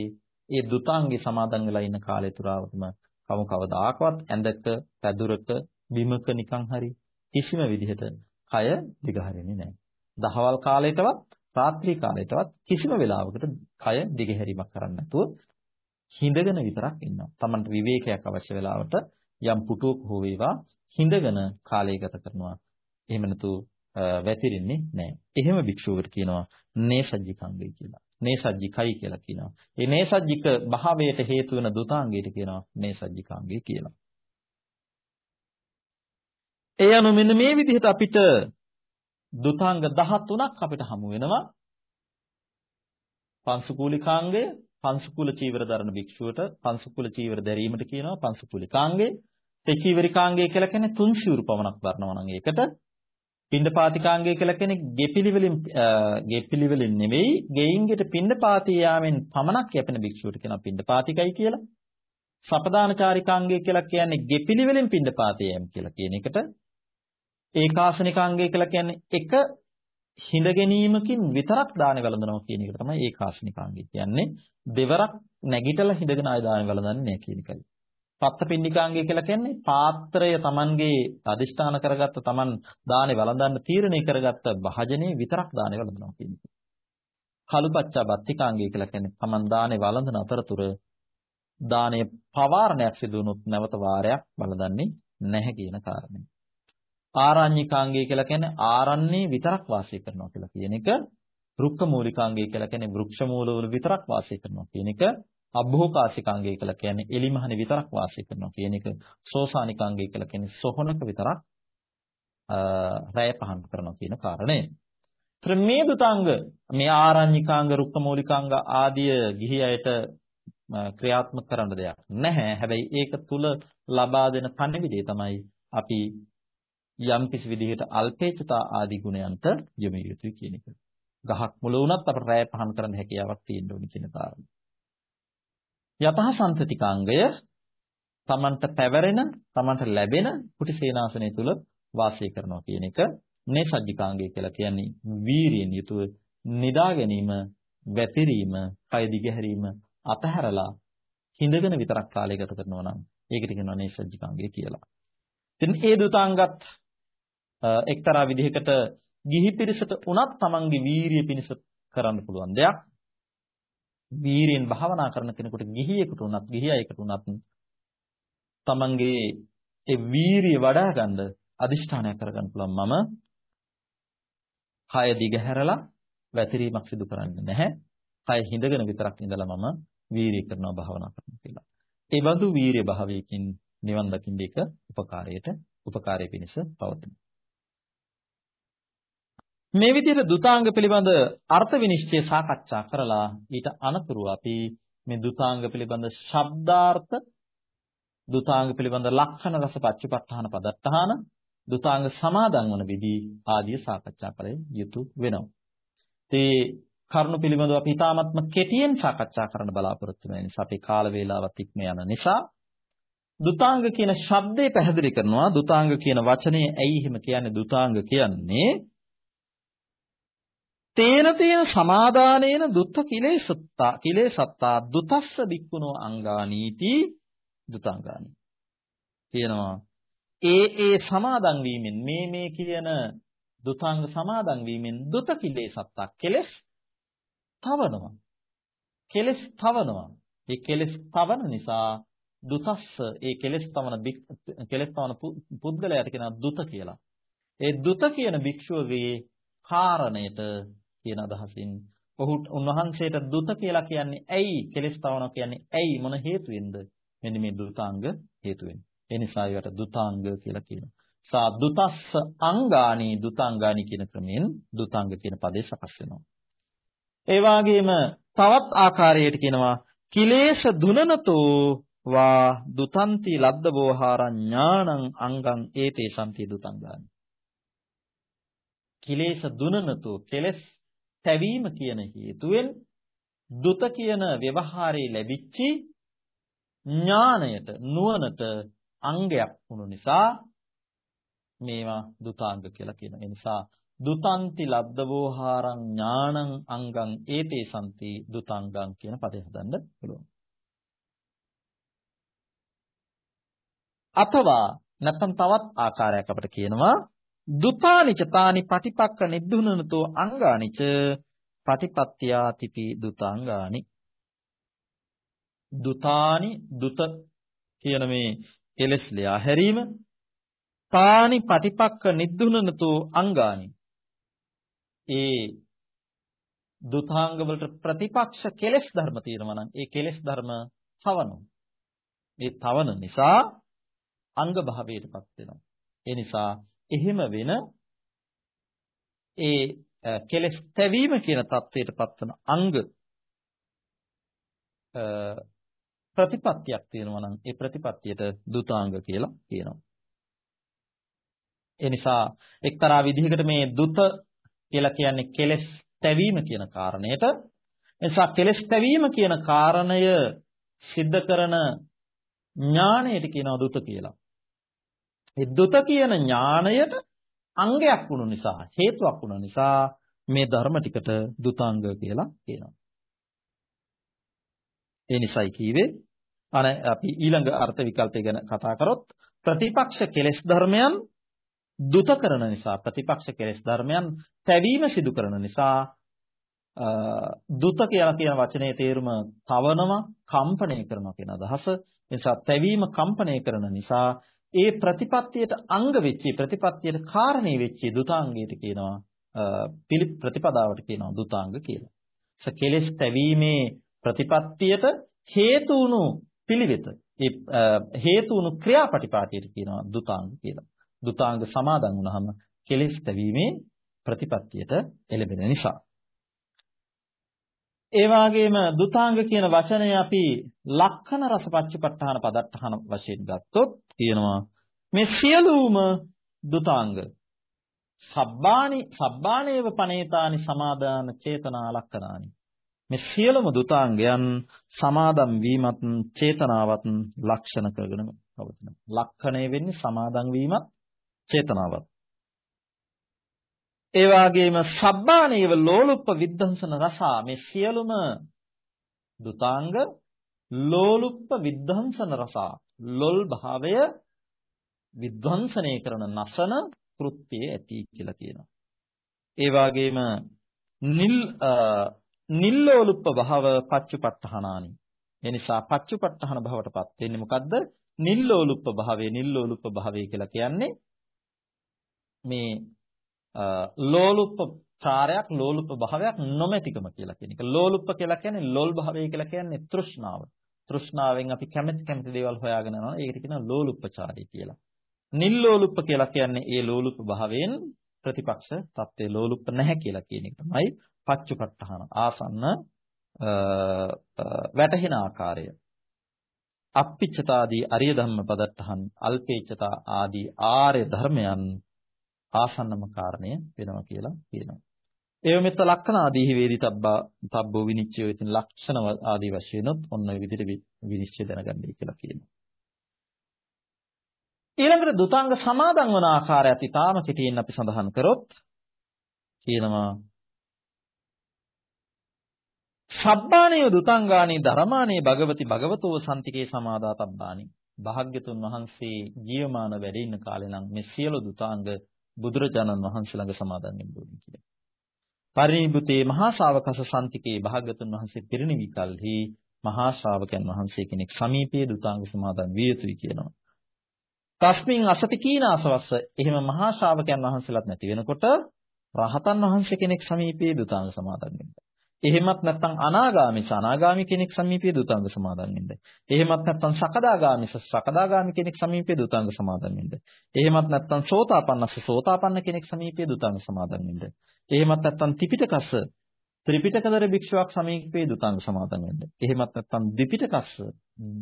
ඒ දුතාංගේ සමාදන් වෙලා ඉන්න කාලය තුරාවටම කවම කවදාකවත් ඇඳක, පැදුරක, බිමක නිකන් හරි කිසිම විදිහට කය දිගහරින්නේ නැහැ. දහවල් කාලයටවත්, රාත්‍රී කාලයටවත් කිසිම වෙලාවකට කය දිගහැරීමක් කරන්නේ නැතුව හිඳගෙන විතරක් ඉන්නවා. Tamanට විවේකයක් අවශ්‍ය වෙලාවට යම් පුටුවක හෝ වේවා හිඳගෙන කාලය ගත කරනවා. එහෙම නැතු වැතිරෙන්නේ නැහැ. එහෙම භික්ෂුවකට කියනවා නේසජ්ජිකංගය කියලා. නේසජ්ජිකයි කියලා කියනවා. මේ නේසජ්ජික භාවයට හේතු වෙන දුතාංගයට කියනවා නේසජ්ජිකාංගය කියලා. ඒ අනුව මෙන්න මේ විදිහට අපිට දුතාංග 13ක් අපිට හමු වෙනවා. පංසුකූලිකාංගය, පංසුකූල චීවර දරන භික්ෂුවට පංසුකූල චීවර දැරීමට කියනවා පංසුකූලිකාංගය. ඒ චීවරිකාංගය කියලා කියන්නේ තුන් සිවුරු පමණක් වර්ණව නම් ඒකට පින්ඩපාතිකාංගය කියලා කියන්නේ ගෙපිලිවලින් ගෙපිලිවලින් නෙවෙයි ගෙයින්ගෙට පින්ඩපාතී යාමෙන් පමණක් යැපෙන භික්ෂුවට කියනවා පින්ඩපාතිකයි කියලා. සපදානචාරිකාංගය කියලා කියන්නේ ගෙපිලිවලින් පින්ඩපාතී යෑම කියලා කියන එකට. ඒකාසනිකාංගය කියලා කියන්නේ එක හිඳ ගැනීමකින් විතරක් දාන වළඳනවා කියන එක තමයි ඒකාසනිකාංගය කියන්නේ. දෙවරක් නැගිටලා හිඳගෙන ආය දාන වළඳන්නේ නැහැ කියන එකයි. පත්තපින්නිකාංගය කියලා කියන්නේ පාත්‍රය Tamanගේ අදිෂ්ඨාන කරගත්ත Taman දානේ වළඳන්න තීරණය කරගත්ත භාජනයේ විතරක් දානේ වළඳනවා කියන එක. කලුපච්චා බත්තිකාංගය කියලා කියන්නේ Taman දානේ වළඳන අතරතුර දානේ පවාරණයක් සිදු වුණොත් නැවත වාරයක් වළඳන්නේ නැහැ කියන කාරණය. ආරණ්‍යකාංගය කියලා කියන්නේ ආරණ්‍යයේ විතරක් වාසය කරනවා කියලා කියන එක. රුක්ක මූලිකාංගය කියලා කියන්නේ වෘක්ෂ මූලවල විතරක් වාසය කරනවා කියන එක. අභෝකාසිකාංගය කියලා කියන්නේ එලිමහනේ විතරක් වාසය කරනවා කියන එක. සෝසානිකාංගය කියලා කියන්නේ සොහනක විතරක් රැය පහන් කරනවා කියන කාරණය. ඒතර මේ දුතාංග මේ ආරණ්‍යකාංග රුක්ක මූලිකාංග ආදිය ගිහි අයට ක්‍රියාත්මක කරන්න දෙයක් නැහැ. හැබැයි ඒක තුල ලබා දෙන පණිවිඩය තමයි අපි යම් කිසි විදිහකට අල්පේච්ඡතා ආදී ගුණයන්ට යොමු යුතුයි කියන එක. ගහක් මුල වුණත් අපට රැය පහන් කරන්න හැකියාවක් තියෙන්න ඕනි කියන කාරණය. යතහ සම්පතිකාංගය තමන්ට පැවරෙන, තමන්ට ලැබෙන කුටි සේනාසනය තුල වාසය කරනවා කියන එක. මේ සජ්ජිකාංගය කියලා කියන්නේ වීරියෙන් යුතුව නිදා ගැනීම, වැතිරීම, කය දිගහැරීම අතහැරලා හිඳගෙන විතරක් කාලය ගත කරනවා නම් ඒකට කියනවා නේසජ්ජිකාංගය කියලා. ඉතින් ඒ දුතාංගත් එක්තරා විදිහකට ගිහි පිරිසට උනත් තමන්ගේ වීරිය පිණිස කරන්න පුළුවන් දෙයක්. වීරියෙන් භාවනා කරන කෙනෙකුට ගිහියෙකුට උනත් ගිහියෙකුට උනත් තමන්ගේ ඒ වීරිය වඩා ගන්න අදිෂ්ඨානයක් කරගන්න පුළුවන් මම කය දිගහැරලා වැතිරීමක් සිදු කරන්නේ නැහැ. කය හිඳගෙන විතරක් ඉඳලා මම වීරිය කරනවා භාවනා කරනවා කියලා. ඒ බඳු වීරිය භාවයකින් නිවන් දකින්න එක උපකාරයට උපකාරයේ පිණිස පවතිනවා. මේ විදිහට දුතාංග පිළිබඳ අර්ථ විනිශ්චය සාකච්ඡා කරලා ඊට අනතුරුව අපි මේ දුතාංග පිළිබඳ ශබ්දාර්ථ දුතාංග පිළිබඳ ලක්ෂණ රස පච්චපට්ඨාන පදත්තාන දුතාංග සමාදන් වන විදි ආදී සාකච්ඡා කළ යුතු වෙනවා. ඒ කරුණු පිළිබඳව අපි ඊ타ත්ම කෙටියෙන් සාකච්ඡා කරන්න බලාපොරොත්තු වෙන නිසා අපි කාල වේලාවත් ඉක්ම යන නිසා දුතාංග කියන ශබ්දේ පැහැදිලි කරනවා දුතාංග කියන වචනේ ඇයි එහෙම කියන්නේ දුතාංග කියන්නේ තේන තේන සමාදානේන දුත්ත කිලේසත්තා කිලේසත්තා දුතස්ස වික්කුණෝ අංගානීති දුතාංගානි. කියනවා ඒ ඒ සමාදන් වීමෙන් මේ මේ කියන දුතාංග සමාදන් වීමෙන් දුත කිලේසත්තා කෙලස් තවනවා. කෙලස් තවනවා. ඒ කෙලස් තවන නිසා දුතස්ස ඒ කෙලස් තවන කෙලස් තවන පුද්ගලයාට කියනවා දුත කියලා. ඒ දුත කියන භික්ෂුවගේ කාරණයට කියන අදහසින්. ඔහු උන්වහන්සේට දුත කියලා කියන්නේ ඇයි? කෙලස් තවනවා කියන්නේ ඇයි? මොන හේතුවෙන්ද? මෙන්න මේ දුතාංග හේතුවෙන්. ඒ නිසා ඒවට දුතාංග කියලා කියනවා. සා දුතස්ස අංගානි දුතාංගානි කියන ක්‍රමයෙන් දුතාංග කියන පදේ සකස් වෙනවා. ඒ වගේම තවත් ආකාරයකට කියනවා කිලේශ දුනනතෝ වා දුතන්ති ලද්දබෝහාරං ඥානං අංගං ඒතේ සම්ති දුතංගානි. කිලේශ දුනනතෝ කෙලස් තැවීම කියන හේතුවෙන් දුත කියන ව්‍යවහාරයේ ලැබිච්ච ඥාණයට නුවණට අංගයක් වුණු නිසා මේවා දුතාංග කියලා කියනවා. ඒ නිසා දුතන්ති ලබ්ධවෝහාරං ඥානං අංගං ඒතේ සම්ති දුතංගං කියන පදේ හදන්න පුළුවන්. අතවා නැත්නම් තවත් ආකාරයක් අපිට කියනවා දුතානිච තානි පටිපක්ක නිද්දුනනතෝ අංගානිච පටිපත්ත්‍යාතිපි දුතාංගානි දුතානි දුත කියන මේ කෙලස්ලියා හැරීම තානි පටිපක්ක නිද්දුනනතෝ අංගානි ඒ දුතාංග වලට ප්‍රතිපක්ෂ කෙලෙස් ධර්ම තියෙනවා නම් ඒ කෙලෙස් ධර්ම තවනවා. මේ තවන නිසා අංග භාවයටපත් වෙනවා. ඒ නිසා එහෙම වෙන ඒ කෙලස් තැවීම කියන தത്വයට පත්වන අංග ප්‍රතිපත්තියක් තියෙනවා නම් ඒ ප්‍රතිපත්තියට දුතාංග කියලා කියනවා. ඒ නිසා එක්තරා විදිහකට මේ දුත කියලා කියන්නේ කෙලස් තැවීම කියන කාරණයට නිසා කෙලස් තැවීම කියන කාරණය සිද්ධ කරන ඥාණයට කියනවා දුත කියලා. ඒ දුත කියන ඥාණයට අංගයක් වුණු නිසා හේතුවක් වුණු නිසා මේ ධර්ම ටිකට දුතාංග කියලා කියනවා. ඒ නිසයි කීවේ අන අපි ඊළඟ අර්ථ විකල්පය ගැන කතා කරොත් ප්‍රතිපක්ෂ කෙලෙස් ධර්මයන් දුත කරන නිසා ප්‍රතිපක්ෂ කෙලෙස් ධර්මයන් තැවීම සිදු කරන නිසා දුත කියලා කියන වචනේ තේරුම තවනවා කම්පණය කරනවා කියන අදහස නිසා තැවීම කම්පණය කරන නිසා ඒ ප්‍රතිපත්තියට අංග වෙච්චි ප්‍රතිපත්තියට කාරණේ වෙච්චි දුතාංගයට කියනවා පිළි ප්‍රතිපදාවට කියනවා දුතාංග කියලා. කෙලෙස් තැවීමේ ප්‍රතිපත්තියට හේතු වුණු පිළිවෙත ඒ හේතු වුණු ක්‍රියාපටිපාටියට කියනවා දුතාංග කියලා. දුතාංග සමාදන් වුණාම කෙලෙස් තැවීමේ ප්‍රතිපත්තියට එළඹෙන නිසා. ඒ වගේම දුතාංග කියන වචනය අපි ලක්ෂණ රසපච්චපට්ඨාන පදට්ඨාන වශයෙන් ගත්තොත් කියනවා මේ සියලුම දුතාංග සබ්බානි සබ්බානේව පනේතානි සමාදාන චේතනා ලක්ෂණානි මේ සියලුම දුතාංගයන් සමාදම් වීමත් චේතනාවත් ලක්ෂණ කරගෙන පවතින. ලක්ෂණය වෙන්නේ සමාදම් වීමත් චේතනාවත්. ඒ වගේම සබ්බානේව ලෝලුප්ප විද්ධංසන රසා මේ සියලුම දුතාංග ලෝලුප්ප විද්ධංසන රසා ලොල් භාවය විද්වංසනය කරන නසන කෘත්‍යයේ ඇති කියලා කියනවා. ඒ වගේම නිල් නිල්ලෝලුප්ප භව පච්චුපට්ඨහනානි. ඒ නිසා පච්චුපට්ඨහන භවටපත් වෙන්නේ මොකද්ද? නිල්ලෝලුප්ප භාවය නිල්ලෝලුප්ප භාවය කියලා කියන්නේ මේ ලෝලුප්ප චාරයක් ලෝලුප්ප භාවයක් නොමැතිකම කියලා කියන එක. ලෝලුප්ප කියලා කියන්නේ ලෝල් භාවය කියලා කියන්නේ තෘෂ්ණාව. තෘෂ්ණාවෙන් අපි කැමති කැමති දේවල් හොයාගෙන යනවා. ඒකට කියනවා ලෝලුප්පචාරය කියලා. නිල්ලෝලුප්ප කියලා කියන්නේ ඒ ලෝලුප්ප භාවයෙන් ප්‍රතිපක්ෂ தත්ත්වේ ලෝලුප්ප නැහැ කියලා කියන එක තමයි පච්චුපට්ඨාන ආසන්න වැටහෙන ආකාරය. අප්පිච්චතාදී අරිය ධම්ම පදත්තහන් අල්පේච්චතා ආදී ආර්ය ධර්මයන් ආසන්නම කාරණය වෙනවා කියලා කියනවා. ඒව මෙත්ත ලක්ෂණ ආදී වේදි තබ්බා තබ්බෝ විනිච්චය ඉතින් ලක්ෂණ ආදී වශයෙන්ොත් ඔන්න ඔය විදිහට විනිශ්චය දැනගන්නයි කියලා කියනවා. ඊළඟට දුතාංග සමාදන් වන ආකාරයත් ඊටාම කෙටියෙන් අපි සඳහන් කරොත් කියනවා සබ්බාණේ දුතංගාණේ ධර්මාණේ භගවති භගවතෝ සම්තිකේ සමාදාතබ්බාණි භාග්‍යතුන් වහන්සේ ජීවමාන වැඩ ඉන්න කාලේ නම් මේ සියලු දුතාංග බුදුරජාණන් වහන්සේ ළඟ සමාදන් වෙන්න ඕනේ කියලා. පරිණිබුතේ මහා ශාවකස සම්තිකේ භාග්‍යතුන් වහන්සේ පිරිණිවි කලෙහි මහා ශ්‍රාවකයන් වහන්සේ කෙනෙක් සමීපයේ දුතාංග සමාදන් විය යුතුයි කියනවා. තස්මින් අසති කීනාසවස්ස එහෙම මහා ශ්‍රාවකයන් වහන්සේලාත් නැති වෙනකොට රහතන් වහන්සේ කෙනෙක් සමීපයේ දුතාංග සමාදන් වෙන්න. එහෙමත් නැත්නම් අනාගාමී අනාගාමී කෙනෙක් සමීපයේ දුතාංග සමාදන් වෙන්න. එහෙමත් නැත්නම් සකදාගාමී සකදාගාමී කෙනෙක් සමීපයේ දුතාංග සමාදන් වෙන්න. එහෙමත් නැත්නම් සෝතාපන්නස සෝතාපන්න කෙනෙක් සමීපයේ දුතාංග සමාදන් වෙන්න. එහෙමත් නැත්නම් ත්‍රිපිටකස්ස ත්‍රිපිටකදර භික්ෂුවක් සමීපයේ දුතාංග සමාදන් වෙන්න. එහෙමත් නැත්නම් දෙපිටකස්ස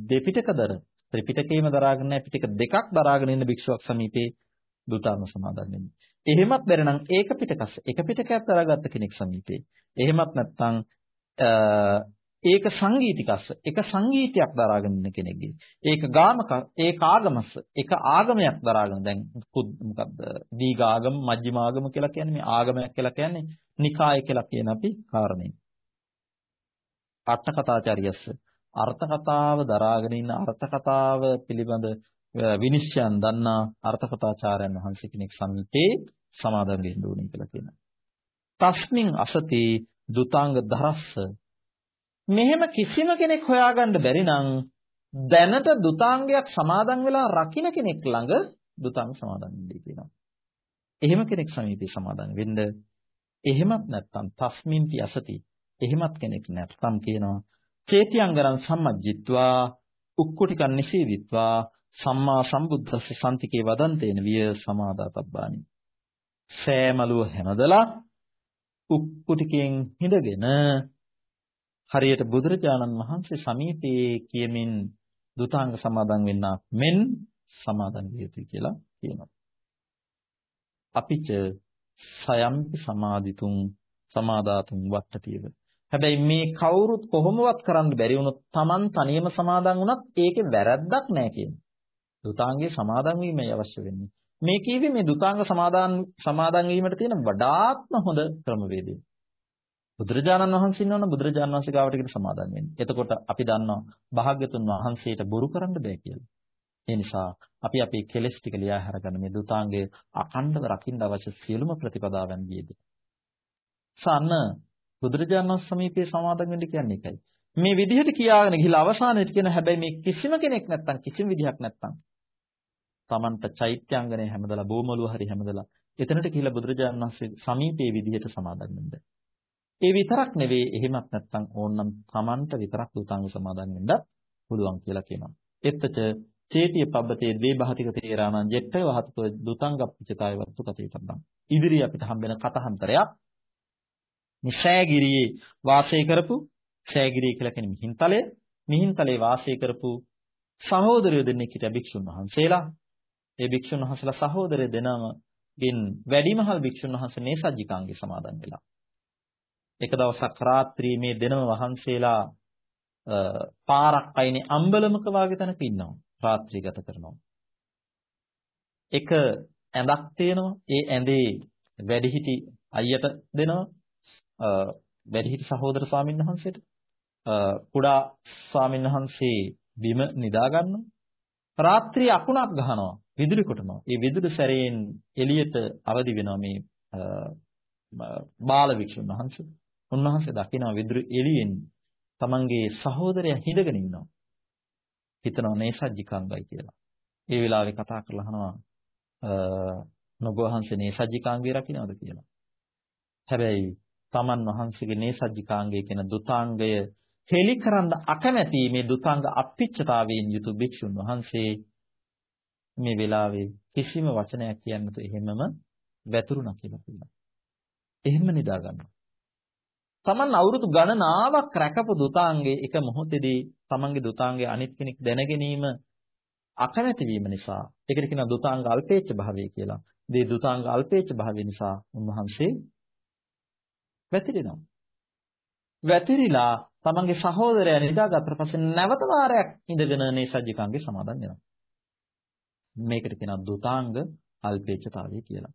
දෙපිටකදර ත්‍රිපිටකේම දරාගෙන නැහැ පිටක දෙකක් දරාගෙන ඉන්න භික්ෂුවක් සමීපේ දුතාංග සමාදන් වෙන්න. එහෙමත් බැරනම් ඒක පිටකස්ස එක පිටකයක් දරාගත්ත කෙනෙක් සමීපේ එහෙමත් නැත්නම් ඒක සංගීතිකස්ස. එක සංගීතයක් දරාගෙන ඉන්න කෙනෙක්ගේ. ඒක ගාමක ඒක ආගමස්ස. එක ආගමයක් දරාගෙන. දැන් මොකද්ද? දීඝ ආගම මජ්ක්‍ධිම ආගම කියලා කියන්නේ මේ ආගමයක් කියලා කියන්නේ නිකාය කියලා කියන අපි කාරණේ. අට කතාචාරියස්ස අර්ථ කතාව දරාගෙන ඉන්න අර්ථ කතාව පිළිබඳ විනිශ්චයන් දන්නා අර්ථ කතාචාර්යයන් වහන්සේ කෙනෙක් සමීපේ සමාදන් වෙන්න ඕනේ කියලා කියනවා. තස්මින් අසති දුතාංග දරස්ස මෙහෙම කිසිම කෙනෙක් හොයාගන්න බැරි නම් දැනට දුතාංගයක් සමාදන් වෙලා රකින්න කෙනෙක් ළඟ දුතාංග සමාදන් වෙන්නයි කියනවා. එහෙම කෙනෙක් සමීපේ සමාදන් වෙන්න එහෙමත් නැත්නම් තස්මින්ති අසති. එහෙමත් කෙනෙක් නැත්නම් කියනවා චේතියංගරං සම්මජ්ජිත්වා උක්කුටිකන් නිසීදිත්වා සම්මා සම්බුද්දස්ස සම්තිකේ වදන්තේන විය සමාදාතබ්බානි. සෑමලුව හැමදලා උක්කුටිකෙන් හිඳගෙන හරියට බුදුරජාණන් වහන්සේ සමීපයේ කියමින් දුතාංග සමාදන් වෙන්න මෙන් සමාදන් විය යුතුයි කියලා කියනවා. අපිච සයම්පි සමාදිතුන් සමාදාතුන් වට්ටතියව. හැබැයි මේ කවුරුත් කොහොමවත් කරන්න බැරි වුණොත් Taman තනියම සමාදන් වුණත් ඒකේ වැරද්දක් නැහැ කියන. දුතාංගේ සමාදන් වීමයි අවශ්‍ය වෙන්නේ. මේ කියවේ මේ දුතාංග සමාදන් සමාදන් වීමට තියෙන වඩාත්ම හොඳ ක්‍රමවේදය. බුදුරජාණන් වහන්සේ ඉන්නවනම් බුදුරජාණන් වහන්සේ ගාවට ගිහින් සමාදන් වෙන්න. එතකොට අපි දන්නවා භාග්‍යතුන් වහන්සේට බොරු කරන්න බෑ කියලා. ඒ නිසා අපි අපේ කෙලෙස් ටික ලියා හැරගන්න මේ දුතාංගයේ අඛණ්ඩව රකින්න අවශ්‍ය සියලුම ප්‍රතිපදාවන් වියදී. සන්න බුදුරජාණන් සමීපයේ සමාදන් වෙන්න කියන්නේ ඒකයි. මේ විදිහට කියාගෙන ගිහිලා අවසානයේට කියන හැබැයි මේ කිසිම කෙනෙක් නැත්තම් කිසිම විදිහක් නැත්තම් Tamanta චෛත්‍යංගනේ හැමදලා බෝමලුව හරි හැමදලා එතනට ගිහිලා බුදුරජාණන් වහන්සේ සමීපයේ විදිහට සමාදන් වෙන්න. ඒ විතරක් නෙවෙයි එහෙමත් නැත්තම් ඕනනම් Tamanta විතරක් දුතාංග සමාදන් වෙන්නත් පුළුවන් කියලා කියනවා. එත්තච චේතිය පබ්බතේ ද්වේ බහතික තේරාණං ජෙට්ඨ වහතක දුතංගප්පචතාය වත්තු කතේතබ්බං. ඉදිරිය අපිට හම්බෙන කතහන්තරයක් මේ ශෑගිරියේ වාසය කරපු ශෑගිරිය කියලා කියන්නේ මිහින්තලය. මිහින්තලේ වාසය කරපු සහෝදරයෝ දෙන්නෙක් හිටිය භික්ෂුන් වහන්සේලා. ඒ භික්ෂුන් වහන්සේලා සහෝදරය දෙනම ගෙන් වැඩිමහල් භික්ෂුන් වහන්සේ නේසජ්ජිකාංගේ සමාදන් වෙලා. එක දවසක් රාත්‍රියේ මේ දෙනම වහන්සේලා පාරක් අයිනේ අම්බලමක වාගේ තැනක ඉන්නවා. රාත්‍රී ගත කරනවා. එක ඇඳක් තියෙනවා. ඒ ඇඳේ වැඩිහිටි අයියට දෙනවා. වැඩිහිටි සහෝදර ස්වාමීන් වහන්සේට කුඩා ස්වාමීන් වහන්සේ බිම නිදා ගන්නවා. රාත්‍රී අකුණක් ගහනවා. විදුලි කොටනවා. ඒ විදුලි සැරයෙන් එළියට අවදි වෙනවා මේ බාල වික්ෂුන් වහන්සේ. උන්වහන්සේ දකිනවා විදුලි එළියෙන් තමන්ගේ සහෝදරයා හිඳගෙන ඉන්නවා. හිතනවා නේසජ්ජිකාංගයි කියලා. ඒ වෙලාවේ කතා කරලා අහනවා නුඹ වහන්සේ නේසජ්ජිකාංගේ රකින්නවද කියලා. හැබැයි තමන් වහන්සේගේ නේසජ්ජිකාංගය කියන දුතාංගය හෙලි කරන්න අකමැති මේ දුතාංග අප්පිච්චතාවයෙන් යුතු භික්ෂුන් වහන්සේ මේ වෙලාවේ කිසිම වචනයක් කියන්නතු එහෙමම වැතුරුණා කියලා කියනවා. එහෙම නිදා ගන්නවා. තමන් අවුරුදු ගණනාවක් රැකපු දුතාංගේ එක මොහොතේදී තමන්ගේ දුතාංගේ අනිත් කෙනෙක් දැන ගැනීම අකමැති වීම නිසා ඒකට කියනවා දුතාංග අල්පේච්ඡ භාවය කියලා. මේ දුතාංග අල්පේච්ඡ භාවය නිසා උන්වහන්සේ වැතිරෙනවා. වැතිරිලා තමන්ගේ සහෝදරයා නිදාගත්තට පස්සේ නැවත වාරයක් ඉඳගෙන මේ සජ්ජිකාංගේ සමාදන් වෙනවා. මේකට කියනවා දුතාංග අල්පේච්ඡතාවය කියලා.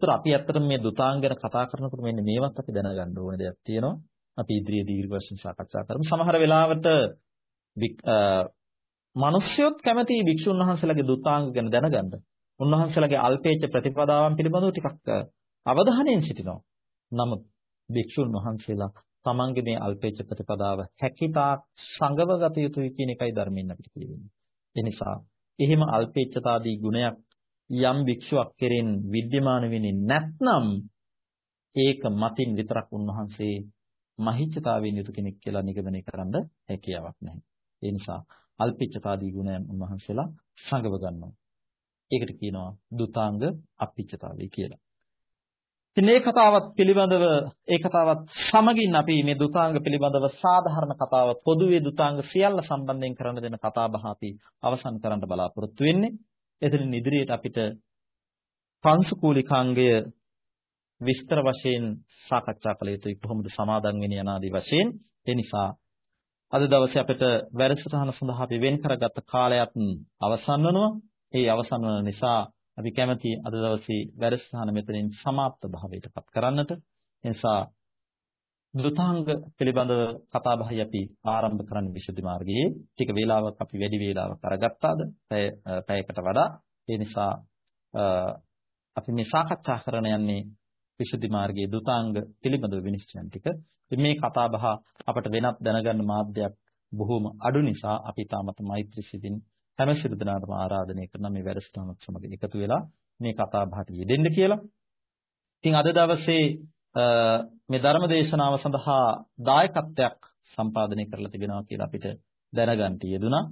ඒතර අපි ඇත්තටම මේ දුතාංග ගැන කතා කරනකොට මෙන්න මේවත් අපි දැනගන්න ඕන දෙයක් තියෙනවා. අපි ඉදිරියේ දීර්ඝ වශයෙන් සාකච්ඡා කරමු. සමහර වෙලාවට මිනිස්යොත් කැමති භික්ෂුන් වහන්සේලාගේ දුතාංග ගැන දැනගන්න. උන්වහන්සේලාගේ අල්පේච්ඡ ප්‍රතිපදාවන් පිළිබඳව ටිකක් අවධානයෙන් සිටිනවා. නමුත් භික්ෂුන් වහන්සේලා තමන්ගේ මේ අල්පේච්ඡ ප්‍රතිපදාව හැකිතාක් සංගවගත යුතුයි කියන එකයි ධර්මයෙන් අපිට කියවෙන්නේ. ඒ නිසා එහෙම අල්පේච්ඡතාදී ගුණයක් යම් භික්ෂුවක් කෙරෙන් विद्यमान වෙන්නේ නැත්නම් ඒක මතින් විතරක් උන්වහන්සේ මහිච්ඡතාවයෙන් යුතු කෙනෙක් කියලා නිගමනය කරන්න හැකියාවක් නැහැ. ඒ නිසා අල්පිච්ඡතාදී ගුණයන් උන්වහන්සේලා සංගව ගන්නවා. ඒකට කියනවා දුතාංග අපිච්ඡතාවය කියලා. ඉතින් මේ කතාවත් පිළිබඳව ඒ කතාවත් සමගින් අපි මේ දුතාංග පිළිබඳව සාධාරණ කතාව පොදුවේ දුතාංග සියල්ල සම්බන්ධයෙන් කරන දෙන කතා බහ අපි අවසන් කරන්න බලාපොරොත්තු වෙන්නේ. එතනින් ඉදිරියට අපිට පංසුකූලිකාංගය විස්තර වශයෙන් සාකච්ඡා කළ යුතුයි කොහොමද සමාදන් වෙන්නේ යනාදී වශයෙන්. ඒ නිසා අද දවසේ අපිට වැඩසටහන සඳහා අපි වෙන් කරගත්ත කාලයත් අවසන් වෙනවා. ඒ අවසන් වන නිසා අපි කැමැති අද දවසේ වැඩසටහන මෙතනින් સમાપ્ત භාවයටපත් කරන්නට. එනිසා දුතාංග පිළිබඳව කතා බහයි අපි ආරම්භ කරන්න විසුද්ධි මාර්ගයේ ටික වේලාවක් අපි වැඩි වේලාවක් අරගත්තාද පැයකට වඩා ඒ නිසා අපි මේ සාකච්ඡා කරන යන්නේ විසුද්ධි මාර්ගයේ දුතාංග පිළිබඳව විනිශ්චයන් ටික මේ කතා බහ අපට වෙනත් දැනගන්න මාධ්‍යයක් බොහෝම අඩු නිසා අපි තාමත් මෛත්‍රී සිතින් හැම සිළු දෙනාටම ආරාධනය කරන මේ වැඩසටහනත් සමග එකතු වෙලා මේ කතා බහට යෙදෙන්න කියලා. ඉතින් අද දවසේ මේ ධර්ම දේශනාව සඳහා දායකත්වයක් සම්පාදනය කරලා තිබෙනවා කියලා අපිට දැනගන්න යෙදුනා.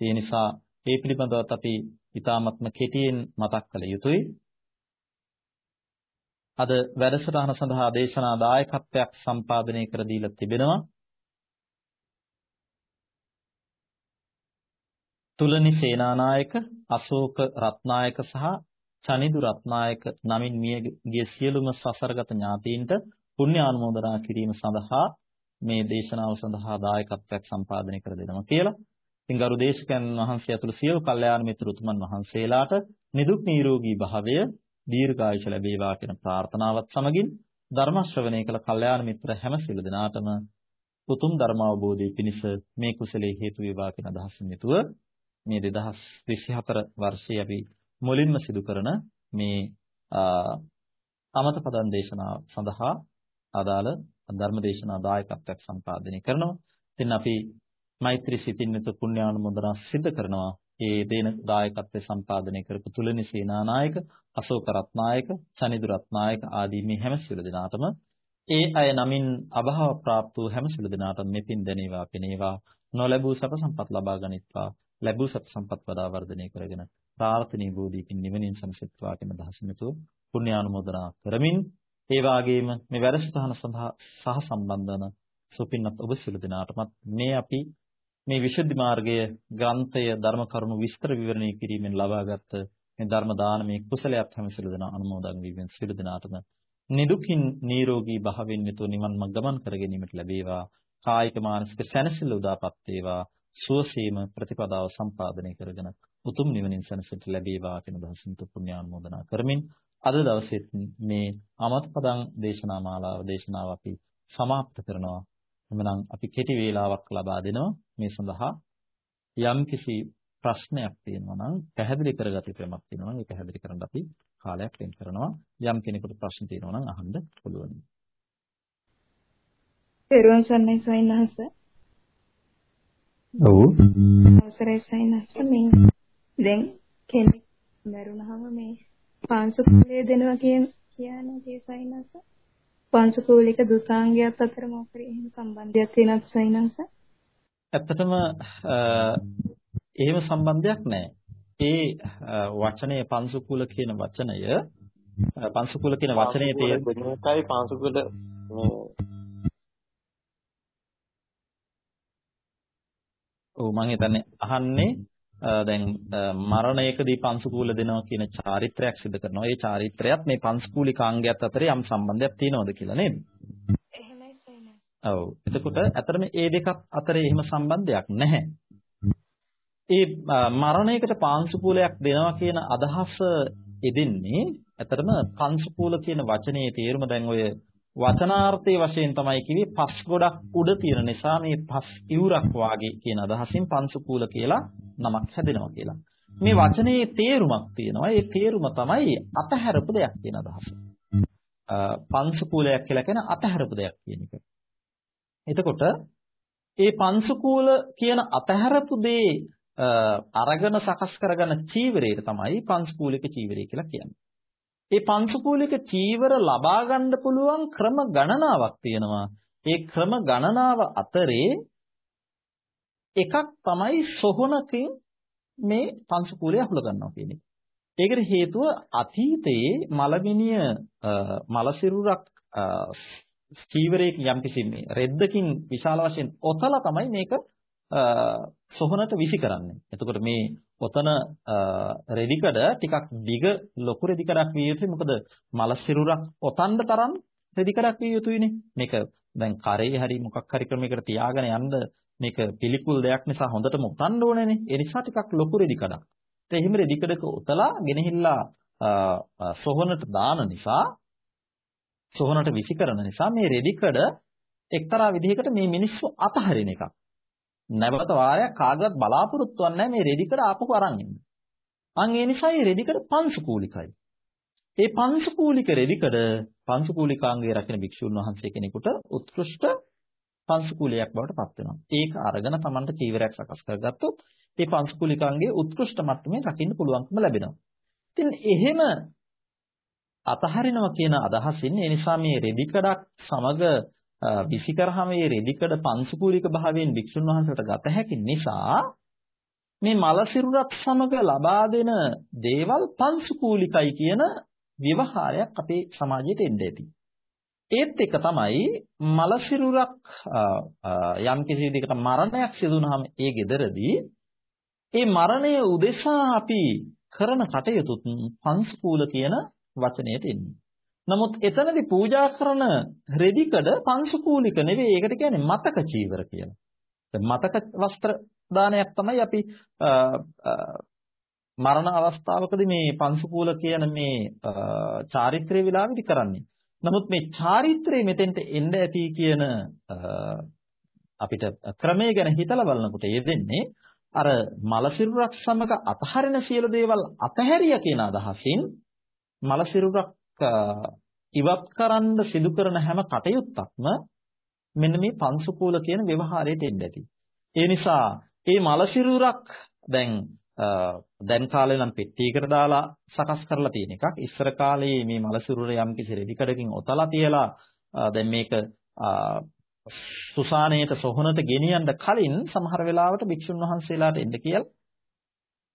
ඒ නිසා ඒ පිළිබඳවත් අපි ඊ타මත්ම කෙටියෙන් මතක් කළ යුතුයි. අද වැඩසටහන සඳහා දේශනා දායකත්වයක් සම්පාදනය කර දීලා තිබෙනවා. තුලනි සේනානායක, අශෝක රත්නායක සහ චනිදු රත්නායක නමින් මියගිය සියලුම සසරගත ඥාතීන්ට පුණ්‍ය ආනුමෝදනා කිරීම සඳහා මේ දේශනාව සඳහා දායකත්වයක් සම්පාදනය කර දෙනවා කියලා. ඉතින් ගරු දේශකයන් වහන්සේ ඇතුළු සියලු කල්යාණ මිත්‍රුතුමන් වහන්සේලාට නිදුක් නිරෝගී භාවය දීර්ඝායුෂ ලැබේවා කියන ප්‍රාර්ථනාවත් සමගින් ධර්ම ශ්‍රවණය කළ කල්යාණ මිත්‍ර හැම සිළු දෙනාටම උතුම් ධර්ම අවබෝධයේ පිණිස මේ කුසලයේ හේතු වේවා කියන අදහසින් යුතුව මේ 2024 වර්ෂයේ අපි මුලින්ම සිදු කරන මේ අමත පදන් දේශනාව සඳහා අදාළ ධර්ම දේශනා දායකත්වයක් සම්පාදනය කරනවා. ඉතින් අපි මෛත්‍රී සිතින් යුතු පුණ්‍යානුමෝදනා සිද්ධ කරනවා. ඒ දේන දායකත්වයේ සම්පාදනය කරපු තුලනි සේනානායක, අශෝක රත්නායක, චනිදු රත්නායක ආදී මේ හැම සිළු දෙනාටම ඒ අය නමින් අභාව ප්‍රාප්ත වූ හැම සිළු දෙනාටම මෙපින් දැනේවා, පෙනේවා, නොලැබූ සප සම්පත් ලබා ගනිත්වා, ලැබූ සප සම්පත් වඩා වර්ධනය කරගෙන ප්‍රාර්ථනීය බෝධිකින් නිවනින් සමසෙත්වා කියන දහසමිතු පුණ්‍යානුමෝදනා කරමින් ඒ වාගේම මේ වැඩසටහන සඳහා සහ සම්බන්ධ වන සුපින්නත් ඔබ සිළු දෙනාටමත් මේ අපි මේ විසුද්ධි මාර්ගය ග්‍රන්ථය ධර්ම කරුණු විස්තර විවරණය කිරීමෙන් ලබාගත් මේ ධර්ම දානමේ කුසලයක් හැම සිළු දෙනා අනුමෝදන් වීමෙන් සිළු දෙනාටම නිදුකින් නිරෝගී භාවයෙන් යුතුව නිවන් මඟ ගමන් කර ගැනීමට ලැබේවා. කායික මානසික සැනසෙල්ල උදාපත් වේවා. සුවසීම ප්‍රතිපදාව සම්පාදනය කරගෙන උතුම් නිවනින් සැනසෙන්න ලැබේවා කියන දහසින් පුණ්‍යානුමෝදනා කරමින් අද දවසෙත් මේ අමතපදං දේශනා මාලාව දේශනාව අපි સમાપ્ત කරනවා එමනම් අපි කෙටි වේලාවක් ලබා දෙනවා මේ සඳහා යම්කිසි ප්‍රශ්නයක් තියෙනවා නම් පැහැදිලි කරගත යුතුමක් තියෙනවා නම් ඒ පැහැදිලි කරන්න අපි කාලයක් වෙන් කරනවා යම් කෙනෙකුට ප්‍රශ්න තියෙනවා නම් අහන්න පුළුවන්. පෙරුවන් සන්නයි සවින්හස. ඔව්. අවසරයි සවින්හස මේ දැන් කෙනෙක් මරුණාම මේ පාංශු කුලයේ දෙනවා කියන කියන්නේ ඒ සවින්හස. පංචකූලික දුතාංගයත් අතර මොකරි එහෙම සම්බන්ධයක් තියෙනවද සයිනංශ? ඇත්තටම එහෙම සම්බන්ධයක් නැහැ. ඒ වචනය පංසුකුල කියන වචනය පංසුකුල කියන වචනේ තේරුමයි පංසුකුල ඔව් මම හිතන්නේ අහන්නේ දැන් මරණයකදී පංසුකූල දෙනවා කියන චාරිත්‍රයක් සිදු කරනවා. ඒ චාරිත්‍රයත් මේ පංසුකූලික අංගයත් අතර යම් සම්බන්ධයක් තියෙනවද කියලා නේද? එහෙමයි සයිනස්. ඔව්. එතකොට අතරම මේ දෙකක් අතරේ එහෙම සම්බන්ධයක් නැහැ. ඒ මරණයකට පාංශුකූලයක් දෙනවා කියන අදහස එදෙන්නේ ඇත්තටම පංශුකූල කියන වචනේ තේරුම දැන් ඔය වචනාර්ථයේ වශයෙන් තමයි කිවි පස් ගොඩක් උඩ තියෙන නිසා මේ පස් ඉවුරක් වාගේ කියන අදහසින් පංසුකූල කියලා නමක් හැදෙනවා කියලා. මේ වචනේ තේරුමක් තියෙනවා. ඒ තේරුම තමයි අතහැරපු දෙයක් කියන අදහස. පංසුකූලයක් කියලා කියන අතහැරපු දෙයක් කියන එක. එතකොට ඒ පංසුකූල කියන අතහැරපු දේ අරගෙන සකස් කරගන්න චීවරයට තමයි පංසුකූලික චීවරය කියලා කියන්නේ. ඒ පංචකූලික චීවර ලබා ගන්න පුළුවන් ක්‍රම ගණනාවක් තියෙනවා. ඒ ක්‍රම ගණනාව අතරේ එකක් තමයි සොහනකින් මේ පංචකූලය අහුල ගන්නවා කියන එක. ඒකට හේතුව අතීතයේ මලමිනිය මලසිරුරක් චීවරයක යම්කිසි මේ රෙද්දකින් විශාල වශයෙන් ඔතලා තමයි මේක සොහනට විසි කරන්නේ. එතකොට මේ ඔතන රෙදිකඩ ටිකක් දිග ලොකු රෙදිකඩක් විය යුතුයි. මොකද මල සිරුරක් ඔතන්න තරම් රෙදිකඩක් විය යුතුයිනේ. මේක දැන් කරේ හරි මොකක් හරි ක්‍රමයකට තියාගෙන යන්න මේක පිළිකුල් දෙයක් නිසා හොඳටම උතන්න ඕනේනේ. ඒ නිසා ටිකක් ලොකු රෙදිකඩක්. ඒ එහෙම රෙදිකඩක උතලා ගෙනහිල්ලා සොහනට දාන නිසා සොහනට විසි කරන නිසා මේ රෙදිකඩ එක්තරා විදිහකට මේ මිනිස්සු අතහරින එකක්. නැවත වාරයක් කාගවත් බලාපොරොත්තු වෙන්නේ මේ රෙදිකඩ ආපහු අරන් එන්න. අන් ඒ නිසා මේ රෙදිකඩ පංශකූලිකයි. ඒ පංශකූලික රෙදිකඩ පංශකූලිකාංගයේ රකින්න භික්ෂුන් වහන්සේ කෙනෙකුට උත්කෘෂ්ඨ පංශකූලයක් බවට පත් වෙනවා. ඒක අරගෙන Tamanට චීවරයක් සකස් කරගත්තොත් ඒ පංශකූලිකාංගයේ උත්කෘෂ්ඨ මට්ටමේ රකින්න පුළුවන්කම ලැබෙනවා. ඉතින් එහෙම අතහරිනවා කියන අදහසින් ඒ නිසා මේ රෙදිකඩක් සමග විසි කරාම මේ රෙදිකඩ පංසුකූලික භාවයෙන් භික්ෂුන් වහන්සේට ගත හැකි නිසා මේ මල සිරුරක් සමග ලබා දෙන දේවල් පංසුකූලිකයි කියන ව්‍යවහාරයක් අපේ සමාජයට එන්න ඇති. ඒත් එක තමයි මල සිරුරක් යම් කිසි විදිහකට මරණයක් සිදු වුනහම ඒ gederදී ඒ මරණය උදෙසා අපි කරන කටයුතුත් පංසුකූල කියන වචනයට එන්නේ. නමුත් එතනදී පූජා කරන රෙදිකඩ පංසුකූලික නෙවෙයි ඒකට කියන්නේ මතක චීවර කියලා. මතක වස්ත්‍ර දානයක් තමයි අපි මරණ අවස්ථාවකදී මේ පංසුකූල කියන මේ චාරිත්‍රයේ විලාවිදි කරන්නේ. නමුත් මේ චාරිත්‍රයේ මෙතෙන්ට එන්න ඇති කියන අපිට ක්‍රමය ගැන හිතලා බලනකොට යෙදෙන්නේ අර මල සිරුරක් සමග අතහරින සියලු දේවල් අතහැරිය කියන අදහසින් මල සිරුරක් ඉවත් කරන්න සිදු කරන හැම කටයුත්තක්ම මෙන්න මේ පංසුකූල කියන ව්‍යවහාරයට එන්න ඇති. ඒ නිසා මේ මල සිරුරක් දැන් දැන් කාලේ නම් පෙට්ටියකට දාලා සකස් කරලා තියෙන එකක්. ඉස්සර කාලේ මේ මල සිරුර යම් කිසි රෙදිකඩකින් ඔතලා තියලා දැන් මේක සුසානේට සොහනට ගෙනියන්න කලින් සමහර වෙලාවට භික්ෂුන් වහන්සේලාට එන්න කියලා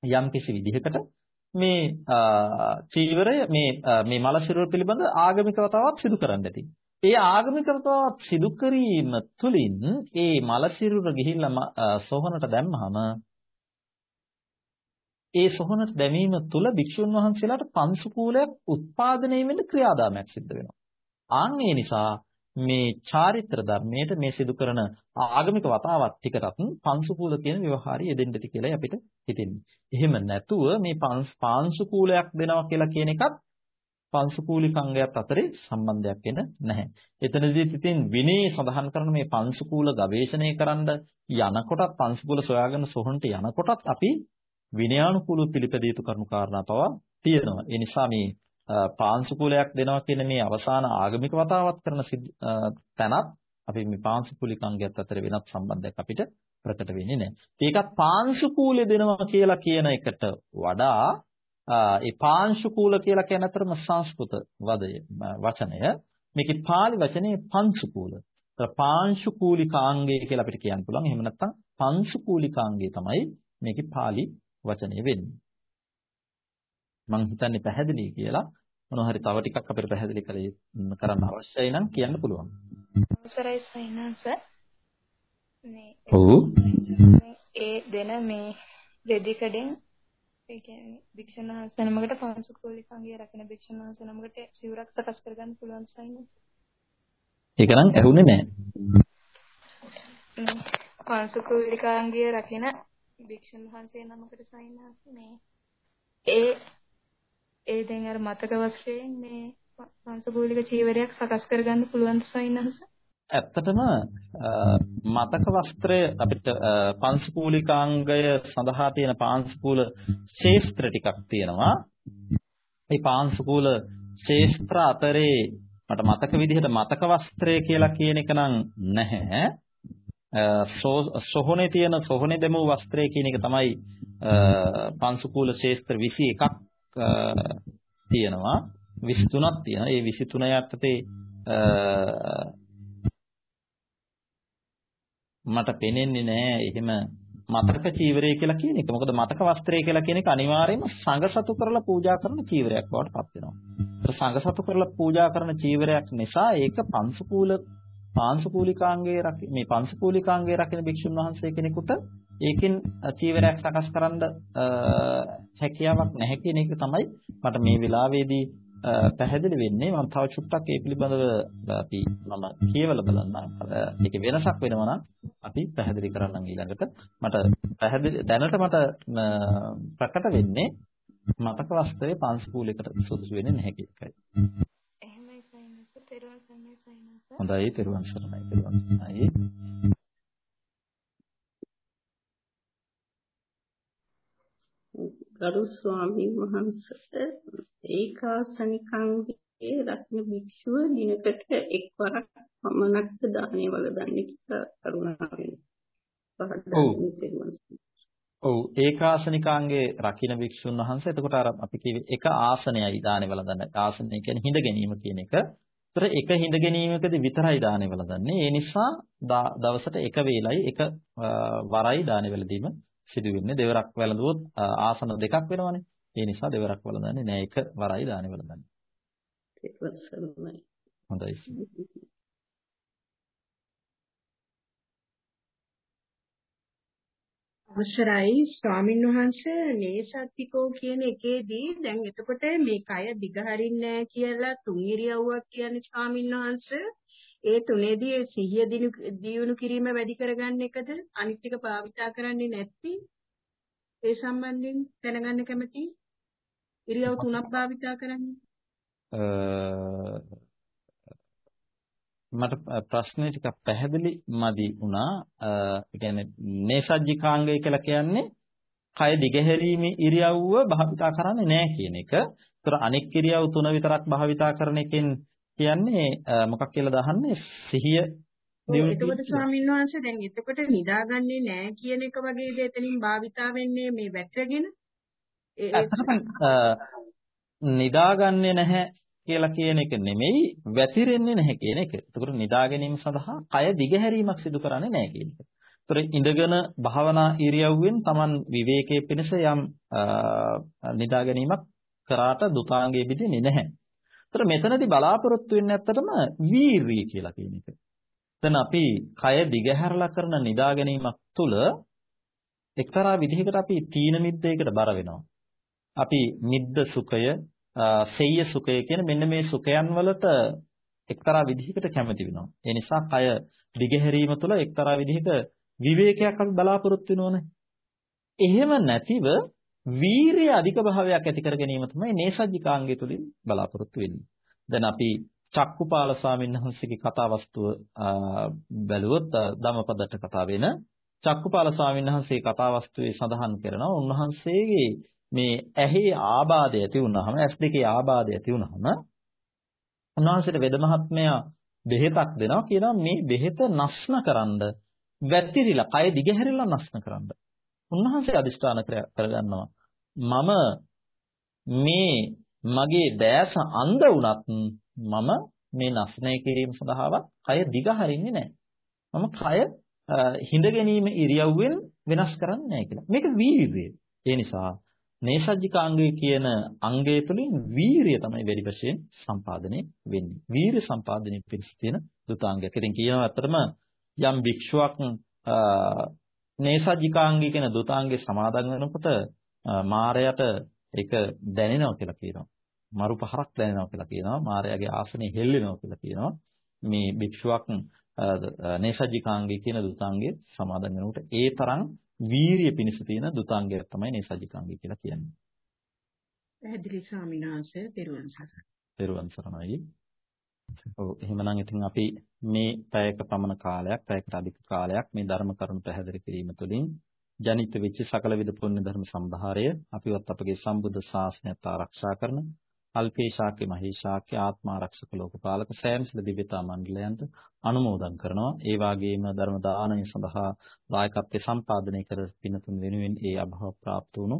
යම් කිසි විදිහකට මේ චීවරය මේ මේ මල සිරුර පිළිබඳ ආගමික වතාවක් සිදු කරන්න ඇති. ඒ ආගමික වතාවක් සිදු කිරීම තුළින් ඒ මල සිරුර ගිහිල්ලා සොහනට දැම්මහම ඒ සොහනට දැමීම තුළ භික්ෂුන් වහන්සේලාට පංසුකූලයක් උත්පාදනය වෙන්න ක්‍රියාදාමයක් සිද්ධ වෙනවා. ආන් ඒ නිසා මේ චාරිත්‍ර ධර්මයට මේ සිදු කරන ආගමික වතාවත් ටිකටත් පංසුකූල කියන ව්‍යවහාරය යෙදෙන්නට කියලා අපිට හිතෙන්නේ. එහෙම නැතුව මේ පාංශුකූලයක් දෙනවා කියලා කියන එකත් පංසුකූලිකංගයත් අතරේ සම්බන්ධයක් වෙන නැහැ. එතනදී ඉතින් විනී සඳහන් කරන මේ පංසුකූල ගවේෂණය කරන්න යනකොටත් පංසුකූල සොයාගෙන සොහොන්ට යනකොටත් අපි විනයානුකූලව පිළිපැදිය යුතු කරුණු කාරණා පවා තියෙනවා. ඒ නිසා මේ පාංශුකූලයක් දෙනවා කියන මේ අවසාන ආගමික වතාවත් කරන තැනත් අපි මේ පාංශුකූලිකංගයත් අතර වෙනත් සම්බන්ධයක් අපිට ප්‍රකට වෙන්නේ නැහැ. ඒකත් පාංශුකූලය දෙනවා කියලා කියන එකට වඩා ඒ පාංශුකූල කියලා කියන අතරම සංස්කෘත වදය වචනය මේකේ pāli වචනේ පංශුකූල. පාංශුකූලිකාංගය කියලා අපිට කියන්න පුළුවන්. එහෙම නැත්නම් පංශුකූලිකාංගය තමයි මේකේ pāli වචනේ වෙන්නේ. මම හිතන්නේ පැහැදිලි කියලා මොනවා හරි තව ටිකක් අපිට පැහැදිලි කරන්න අවශ්‍යයි නම් කියන්න පුළුවන්. අවසරයි සයින්ස් මේ ඔව් ඒ දෙන මේ දෙදිකඩෙන් ඒ කියන්නේ භික්ෂුන් වහන්සේ නමකට පංසුකෝලිකංගය රකින භික්ෂුන් වහන්සේ නමකට සිවුරක් සකස් කරගන්න පුළුවන් සයින්ස්. ඒක නම් ඇහුනේ නැහැ. පංසුකෝලිකාංගය රකින භික්ෂුන් වහන්සේ නමකට සයින්ස් මේ ඒ ඒ දැන් අර මතක වස්ත්‍රයෙන් මේ පංසකූලික චීවරයක් සකස් කරගන්න පුළුවන් සයින්හස ඇත්තටම මතක වස්ත්‍රය අපිට පංසකූලිකාංගය සඳහා තියෙන පාංශකූල ශේස්ත්‍ර ටිකක් තියෙනවා. මේ පාංශකූල ශේස්ත්‍ර අතරේ මට මතක විදිහට මතක වස්ත්‍රය කියලා කියන එක නම් නැහැ. සොහොනේ තියෙන සොහොනේ දෙමු වස්ත්‍රය කියන එක තමයි පංසුකූල ශේස්ත්‍ර 21ක් තියෙනවා 23ක් තියෙනවා. ඒ 23 යටතේ මට පේන්නේ නෑ එහෙම මතක චීවරය කියලා කියන එක. මොකද මතක වස්ත්‍රය කියලා කියන එක අනිවාර්යයෙන්ම සංඝසතු කරලා පූජා කරන චීවරයක් බවට පත් වෙනවා. ඒක සංඝසතු කරලා පූජා කරන චීවරයක් නිසා ඒක පංසුකූල පාංශුකූලිකාංගයේ මේ පංශුකූලිකාංගයේ රකින භික්ෂුන් වහන්සේ කෙනෙකුට ඒකෙන් චීවරයක් සකස් කරන්න හැකියාවක් නැහැ කියන එක තමයි මට මේ වෙලාවේදී පැහැදිලි වෙන්නේ මම තව චුට්ටක් ඒ පිළිබඳව අපි මම කියවලා බලන්න මේකේ වෙනසක් වෙනවා නම් අපි පැහැදිලි කරන්නම් ඊළඟට මට පැහැදිලි දැනට මට ප්‍රකට වෙන්නේ මතක වස්ත්‍රයේ පංශකූලයකට සුදුසු වෙන්නේ නැහැ කියන එකයි. එහෙමයි සයින්ස් තෙරුවන් සරණයි සයින්ස්. හොඳයි තෙරුවන් සරණයි තෙරුවන් සරණයි. ගරු ස්වාමීන් වහන්සේ ඒකාසනිකංගේ රත්න භික්ෂුව දිනකට එක්වරක් පමණක් දානේ වල දන්නේ කියලා කරුණාවෙන් පහදා දෙන්න ඔව් ඒකාසනිකාංගේ රකින්න භික්ෂුන් වහන්සේ එතකොට අර අපි කිව්වේ එක ආසනයයි දානේ වළඳන්නේ. ආසනය කියන්නේ හිඳ ගැනීම කියන එක. ඒතර එක හිඳ ගැනීමකදී විතරයි දානේ වළඳන්නේ. ඒ නිසා දවසට එක වේලයි එක වරයි දානේ වළඳීම සිදු වෙන්නේ. දෙවරක් වැළඳුවොත් ආසන දෙකක් වෙනවනේ. ඒ නිසා දෙවරක් වළඳන්නේ නෑ එක වරයි දානේ වළඳන්නේ. හොඳයි. අවසරයි ස්වාමින් වහන්සේ නේසත්තිකෝ කියන එකේදී දැන් එතකොට මේ කය දිගහරින්නේ කියලා තුන් ඉරියව්වක් කියන්නේ ස්වාමින් වහන්සේ ඒ තුනේදී සිහිය දිනු කිරීම වැඩි කරගන්න එකද අනිත් ටික භාවිතා කරන්නේ නැත්ති ඒ සම්බන්ධයෙන් දැනගන්න කැමති ඉරියව් තුනක් භාවිතා කරන්නේ මට ප්‍රශ්නේ ටිකක් පැහැදිලි මදි වුණා. ඒ කියන්නේ නේසජ්ජිකාංගය කියලා කියන්නේ කය දිගහැරීමේ ඉරියව්ව භාවිතා කරන්නේ නැහැ කියන එක. ඒතර අනෙක් ඉරියව් තුන විතරක් භාවිතා කරන එකෙන් කියන්නේ මොකක් කියලා දහන්නේ සිහිය එතකොට ස්වාමීන් වහන්සේ දැන් එතකොට නිදාගන්නේ නැහැ කියන එක වගේද එතනින් භාවිතා වෙන්නේ මේ වැටගෙන නිදාගන්නේ නැහැ කියලා කියන එක නෙමෙයි වැතිරෙන්නේ නැහැ කියන එක. ඒකට නිදා ගැනීම සඳහා කය දිගහැරීමක් සිදු කරන්නේ නැහැ කියන එක. ඒතර ඉඳගෙන භාවනා ඉරියව්වෙන් Taman විවේකයේ පිණිස යම් නිදා ගැනීමක් කරාට දුතාංගයේ බෙදෙන්නේ නැහැ. ඒතර මෙතනදී බලාපොරොත්තු වෙන්නේ ඇත්තටම වීරිය කියලා කියන එක. දැන් අපි කය දිගහැරලා කරන නිදා ගැනීමක් තුළ එක්තරා විදිහකට අපි තීන මිද්දයකට බර වෙනවා. අපි මිද්ද සුඛය සෙය්‍ය සුඛය කියන මෙන්න මේ සුඛයන් වලට එක්තරා විදිහකට කැමති වෙනවා. ඒ නිසා කය දිගහැරීම තුළ එක්තරා විදිහක විවේකයක් අපි බලාපොරොත්තු වෙනෝනේ. එහෙම නැතිව වීරිය අධික භාවයක් ඇති කර ගැනීම තමයි නේසජ්ජිකාංගය තුලින් බලාපොරොත්තු වෙන්නේ. දැන් අපි චක්කුපාල ස්වාමීන් වහන්සේගේ කතා වස්තුව බැලුවොත් ධම්මපදට කතා වෙන චක්කුපාල ස්වාමීන් වහන්සේ කතා වස්තුවේ සඳහන් කරනවා උන්වහන්සේගේ මේ ඇහි ආබාධය ඇති වුනහම ඇස් දෙකේ ආබාධය ඇති වුනහම උන්වහන්සේට වෙද මහත්මයා බෙහෙතක් දෙනවා කියනවා මේ බෙහෙත නස්න කරන්න වැතිරිලා කය දිගහැරිලා නස්න කරන්න. උන්වහන්සේ අදිෂ්ඨාන කරගන්නවා මම මේ මගේ දැස අන්ධ වුණත් මම මේ නස්නය කිරීම සඳහාවත් කය දිග හරින්නේ නැහැ. මම කය හිඳ ගැනීම ඉරියව්වෙන් වෙනස් කරන්නේ නැහැ කියලා. මේක වීර්යය. ඒ නිසා නේසජ්ජිකාංගය කියන අංගය තුළින් වීරිය තමයි වැඩි වශයෙන් සම්පාදනය වෙන්නේ. වීරිය සම්පාදනය පිණිස තියෙන දුතාංගයක්. ඉතින් කියනවා අතරම යම් භික්ෂුවක් නේසජ්ජිකාංගය කියන දුතාංගේ සමාදන් වෙනකොට මාරයට ඒක දැනෙනවා කියලා කියනවා. මරු පහරක් දැනෙනවා කියලා කියනවා. මාරයාගේ ආසනේ හෙල්ලෙනවා කියලා කියනවා. මේ භික්ෂුවක් නේසජ්ජිකාංගය කියන දුතාංගේ සමාදන් වෙනකොට ඒ තරම් වීරිය පිණිස තියෙන දුතාංගය තමයි නේසජිකාංගය කියලා කියන්නේ. පැහැදිලි ස්වාමීන් වහන්සේ තෙරුවන් සරණයි. තෙරුවන් සරණයි. ඔව් එහෙමනම් ඉතින් අපි මේ පැයක පමණ කාලයක් පැයකට අධික කාලයක් මේ ධර්ම කරුණු පැහැදිලි කිරීම තුළින් ජනිත වෙච්ච සකල විද පුණ්‍ය ධර්ම සම්භාරය අපිවත් අපගේ සම්බුද්ධ ශාසනයත් ආරක්ෂා කරන අල්පේ ශාක්‍ය මහේ ශාක්‍ය ආත්ම ආරක්ෂක ලෝකපාලක සෑමසල දිව්‍යතා මණ්ඩලයන්ට අනුමෝදන් කරනවා. ඒ වගේම ධර්ම දානය සඳහා දායකත්වය සම්පාදනය කර පින්තුන් වෙනුවෙන් ඒ අභව ප්‍රාප්ත වුණු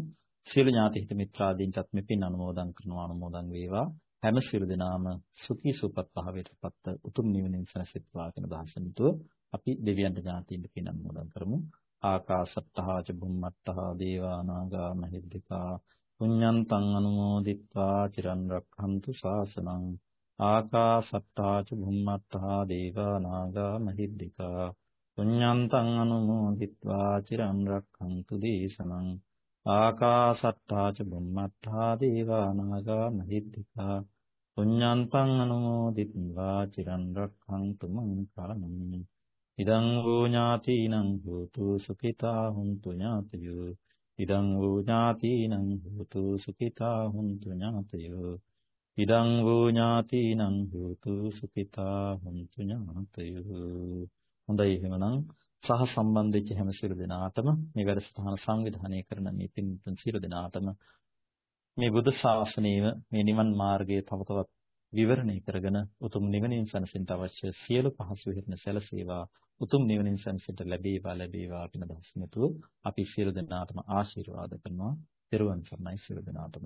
සියලු ඥාති හිත මිත්‍රාදීන්ටත් මෙපින් අනුමෝදන් කරනවා අනුමෝදන් වේවා. හැම සිරු දිනාම සුඛී සුපත් භාවයට පත්ත උතුම් නිවනින් සැනසෙත්වා කියන දහසමිතුව අපි දෙවියන්ට ඥාතියින්ට කියන අනුමෝදන් කරමු. ආකාශත්තා ච බුම්මත්තා දේවා නාග මහිද්దికා පුඤ්ඤන්තං අනුමෝදිත්වා චිරන් රක්ඛන්තු ශාසනං. ආකාශත්තා ච බුම්මත්තා දේවා නාග මහිද්దికා පුඤ්ඤන්තං අනුමෝදිත්වා චිරන් රක්ඛන්තු දේශනං. ආකාසත්තා ච බුම්මත්තා දේවා නාග මහිද්దికා පුඤ්ඤන්තං අනුමෝදිත්වා චිරන් රක්ඛන්තු මං කරණං ඉදං වූ ඥාතිනං හෝතු සුඛිතා හුන්තු ඥාතියෝ। ඉදං වූ ඥාතිනං හෝතු සුඛිතා හුන්තු ඥාතයෝ। ඉදං වූ ඥාතිනං හෝතු සුඛිතා හුන්තු ඥාතයෝ। හොඳයි එහෙමනම් සහ සම්බන්ධ වෙච්ච හැම සියලු දෙනාටම මේ වැඩසටහන සංවිධානය කරන මේ පින්තුන් සියලු දෙනාටම මේ බුදු ශාසනයම මේ නිවන් මාර්ගයේ තව තවත් විවරණය කරගෙන උතුම් නිවනින් සැනසෙන්න අවශ්‍ය සියලු පහසු විහෙරණ සැලසේවා උතුම් නිවනින් සැනසෙන්න ලැබේවා ලැබේවා කියන දහස් මෙතුව අපි සියලු දෙනාටම ආශිර්වාද කරනවා. ත්වන් සරණයි සියලු දෙනාටම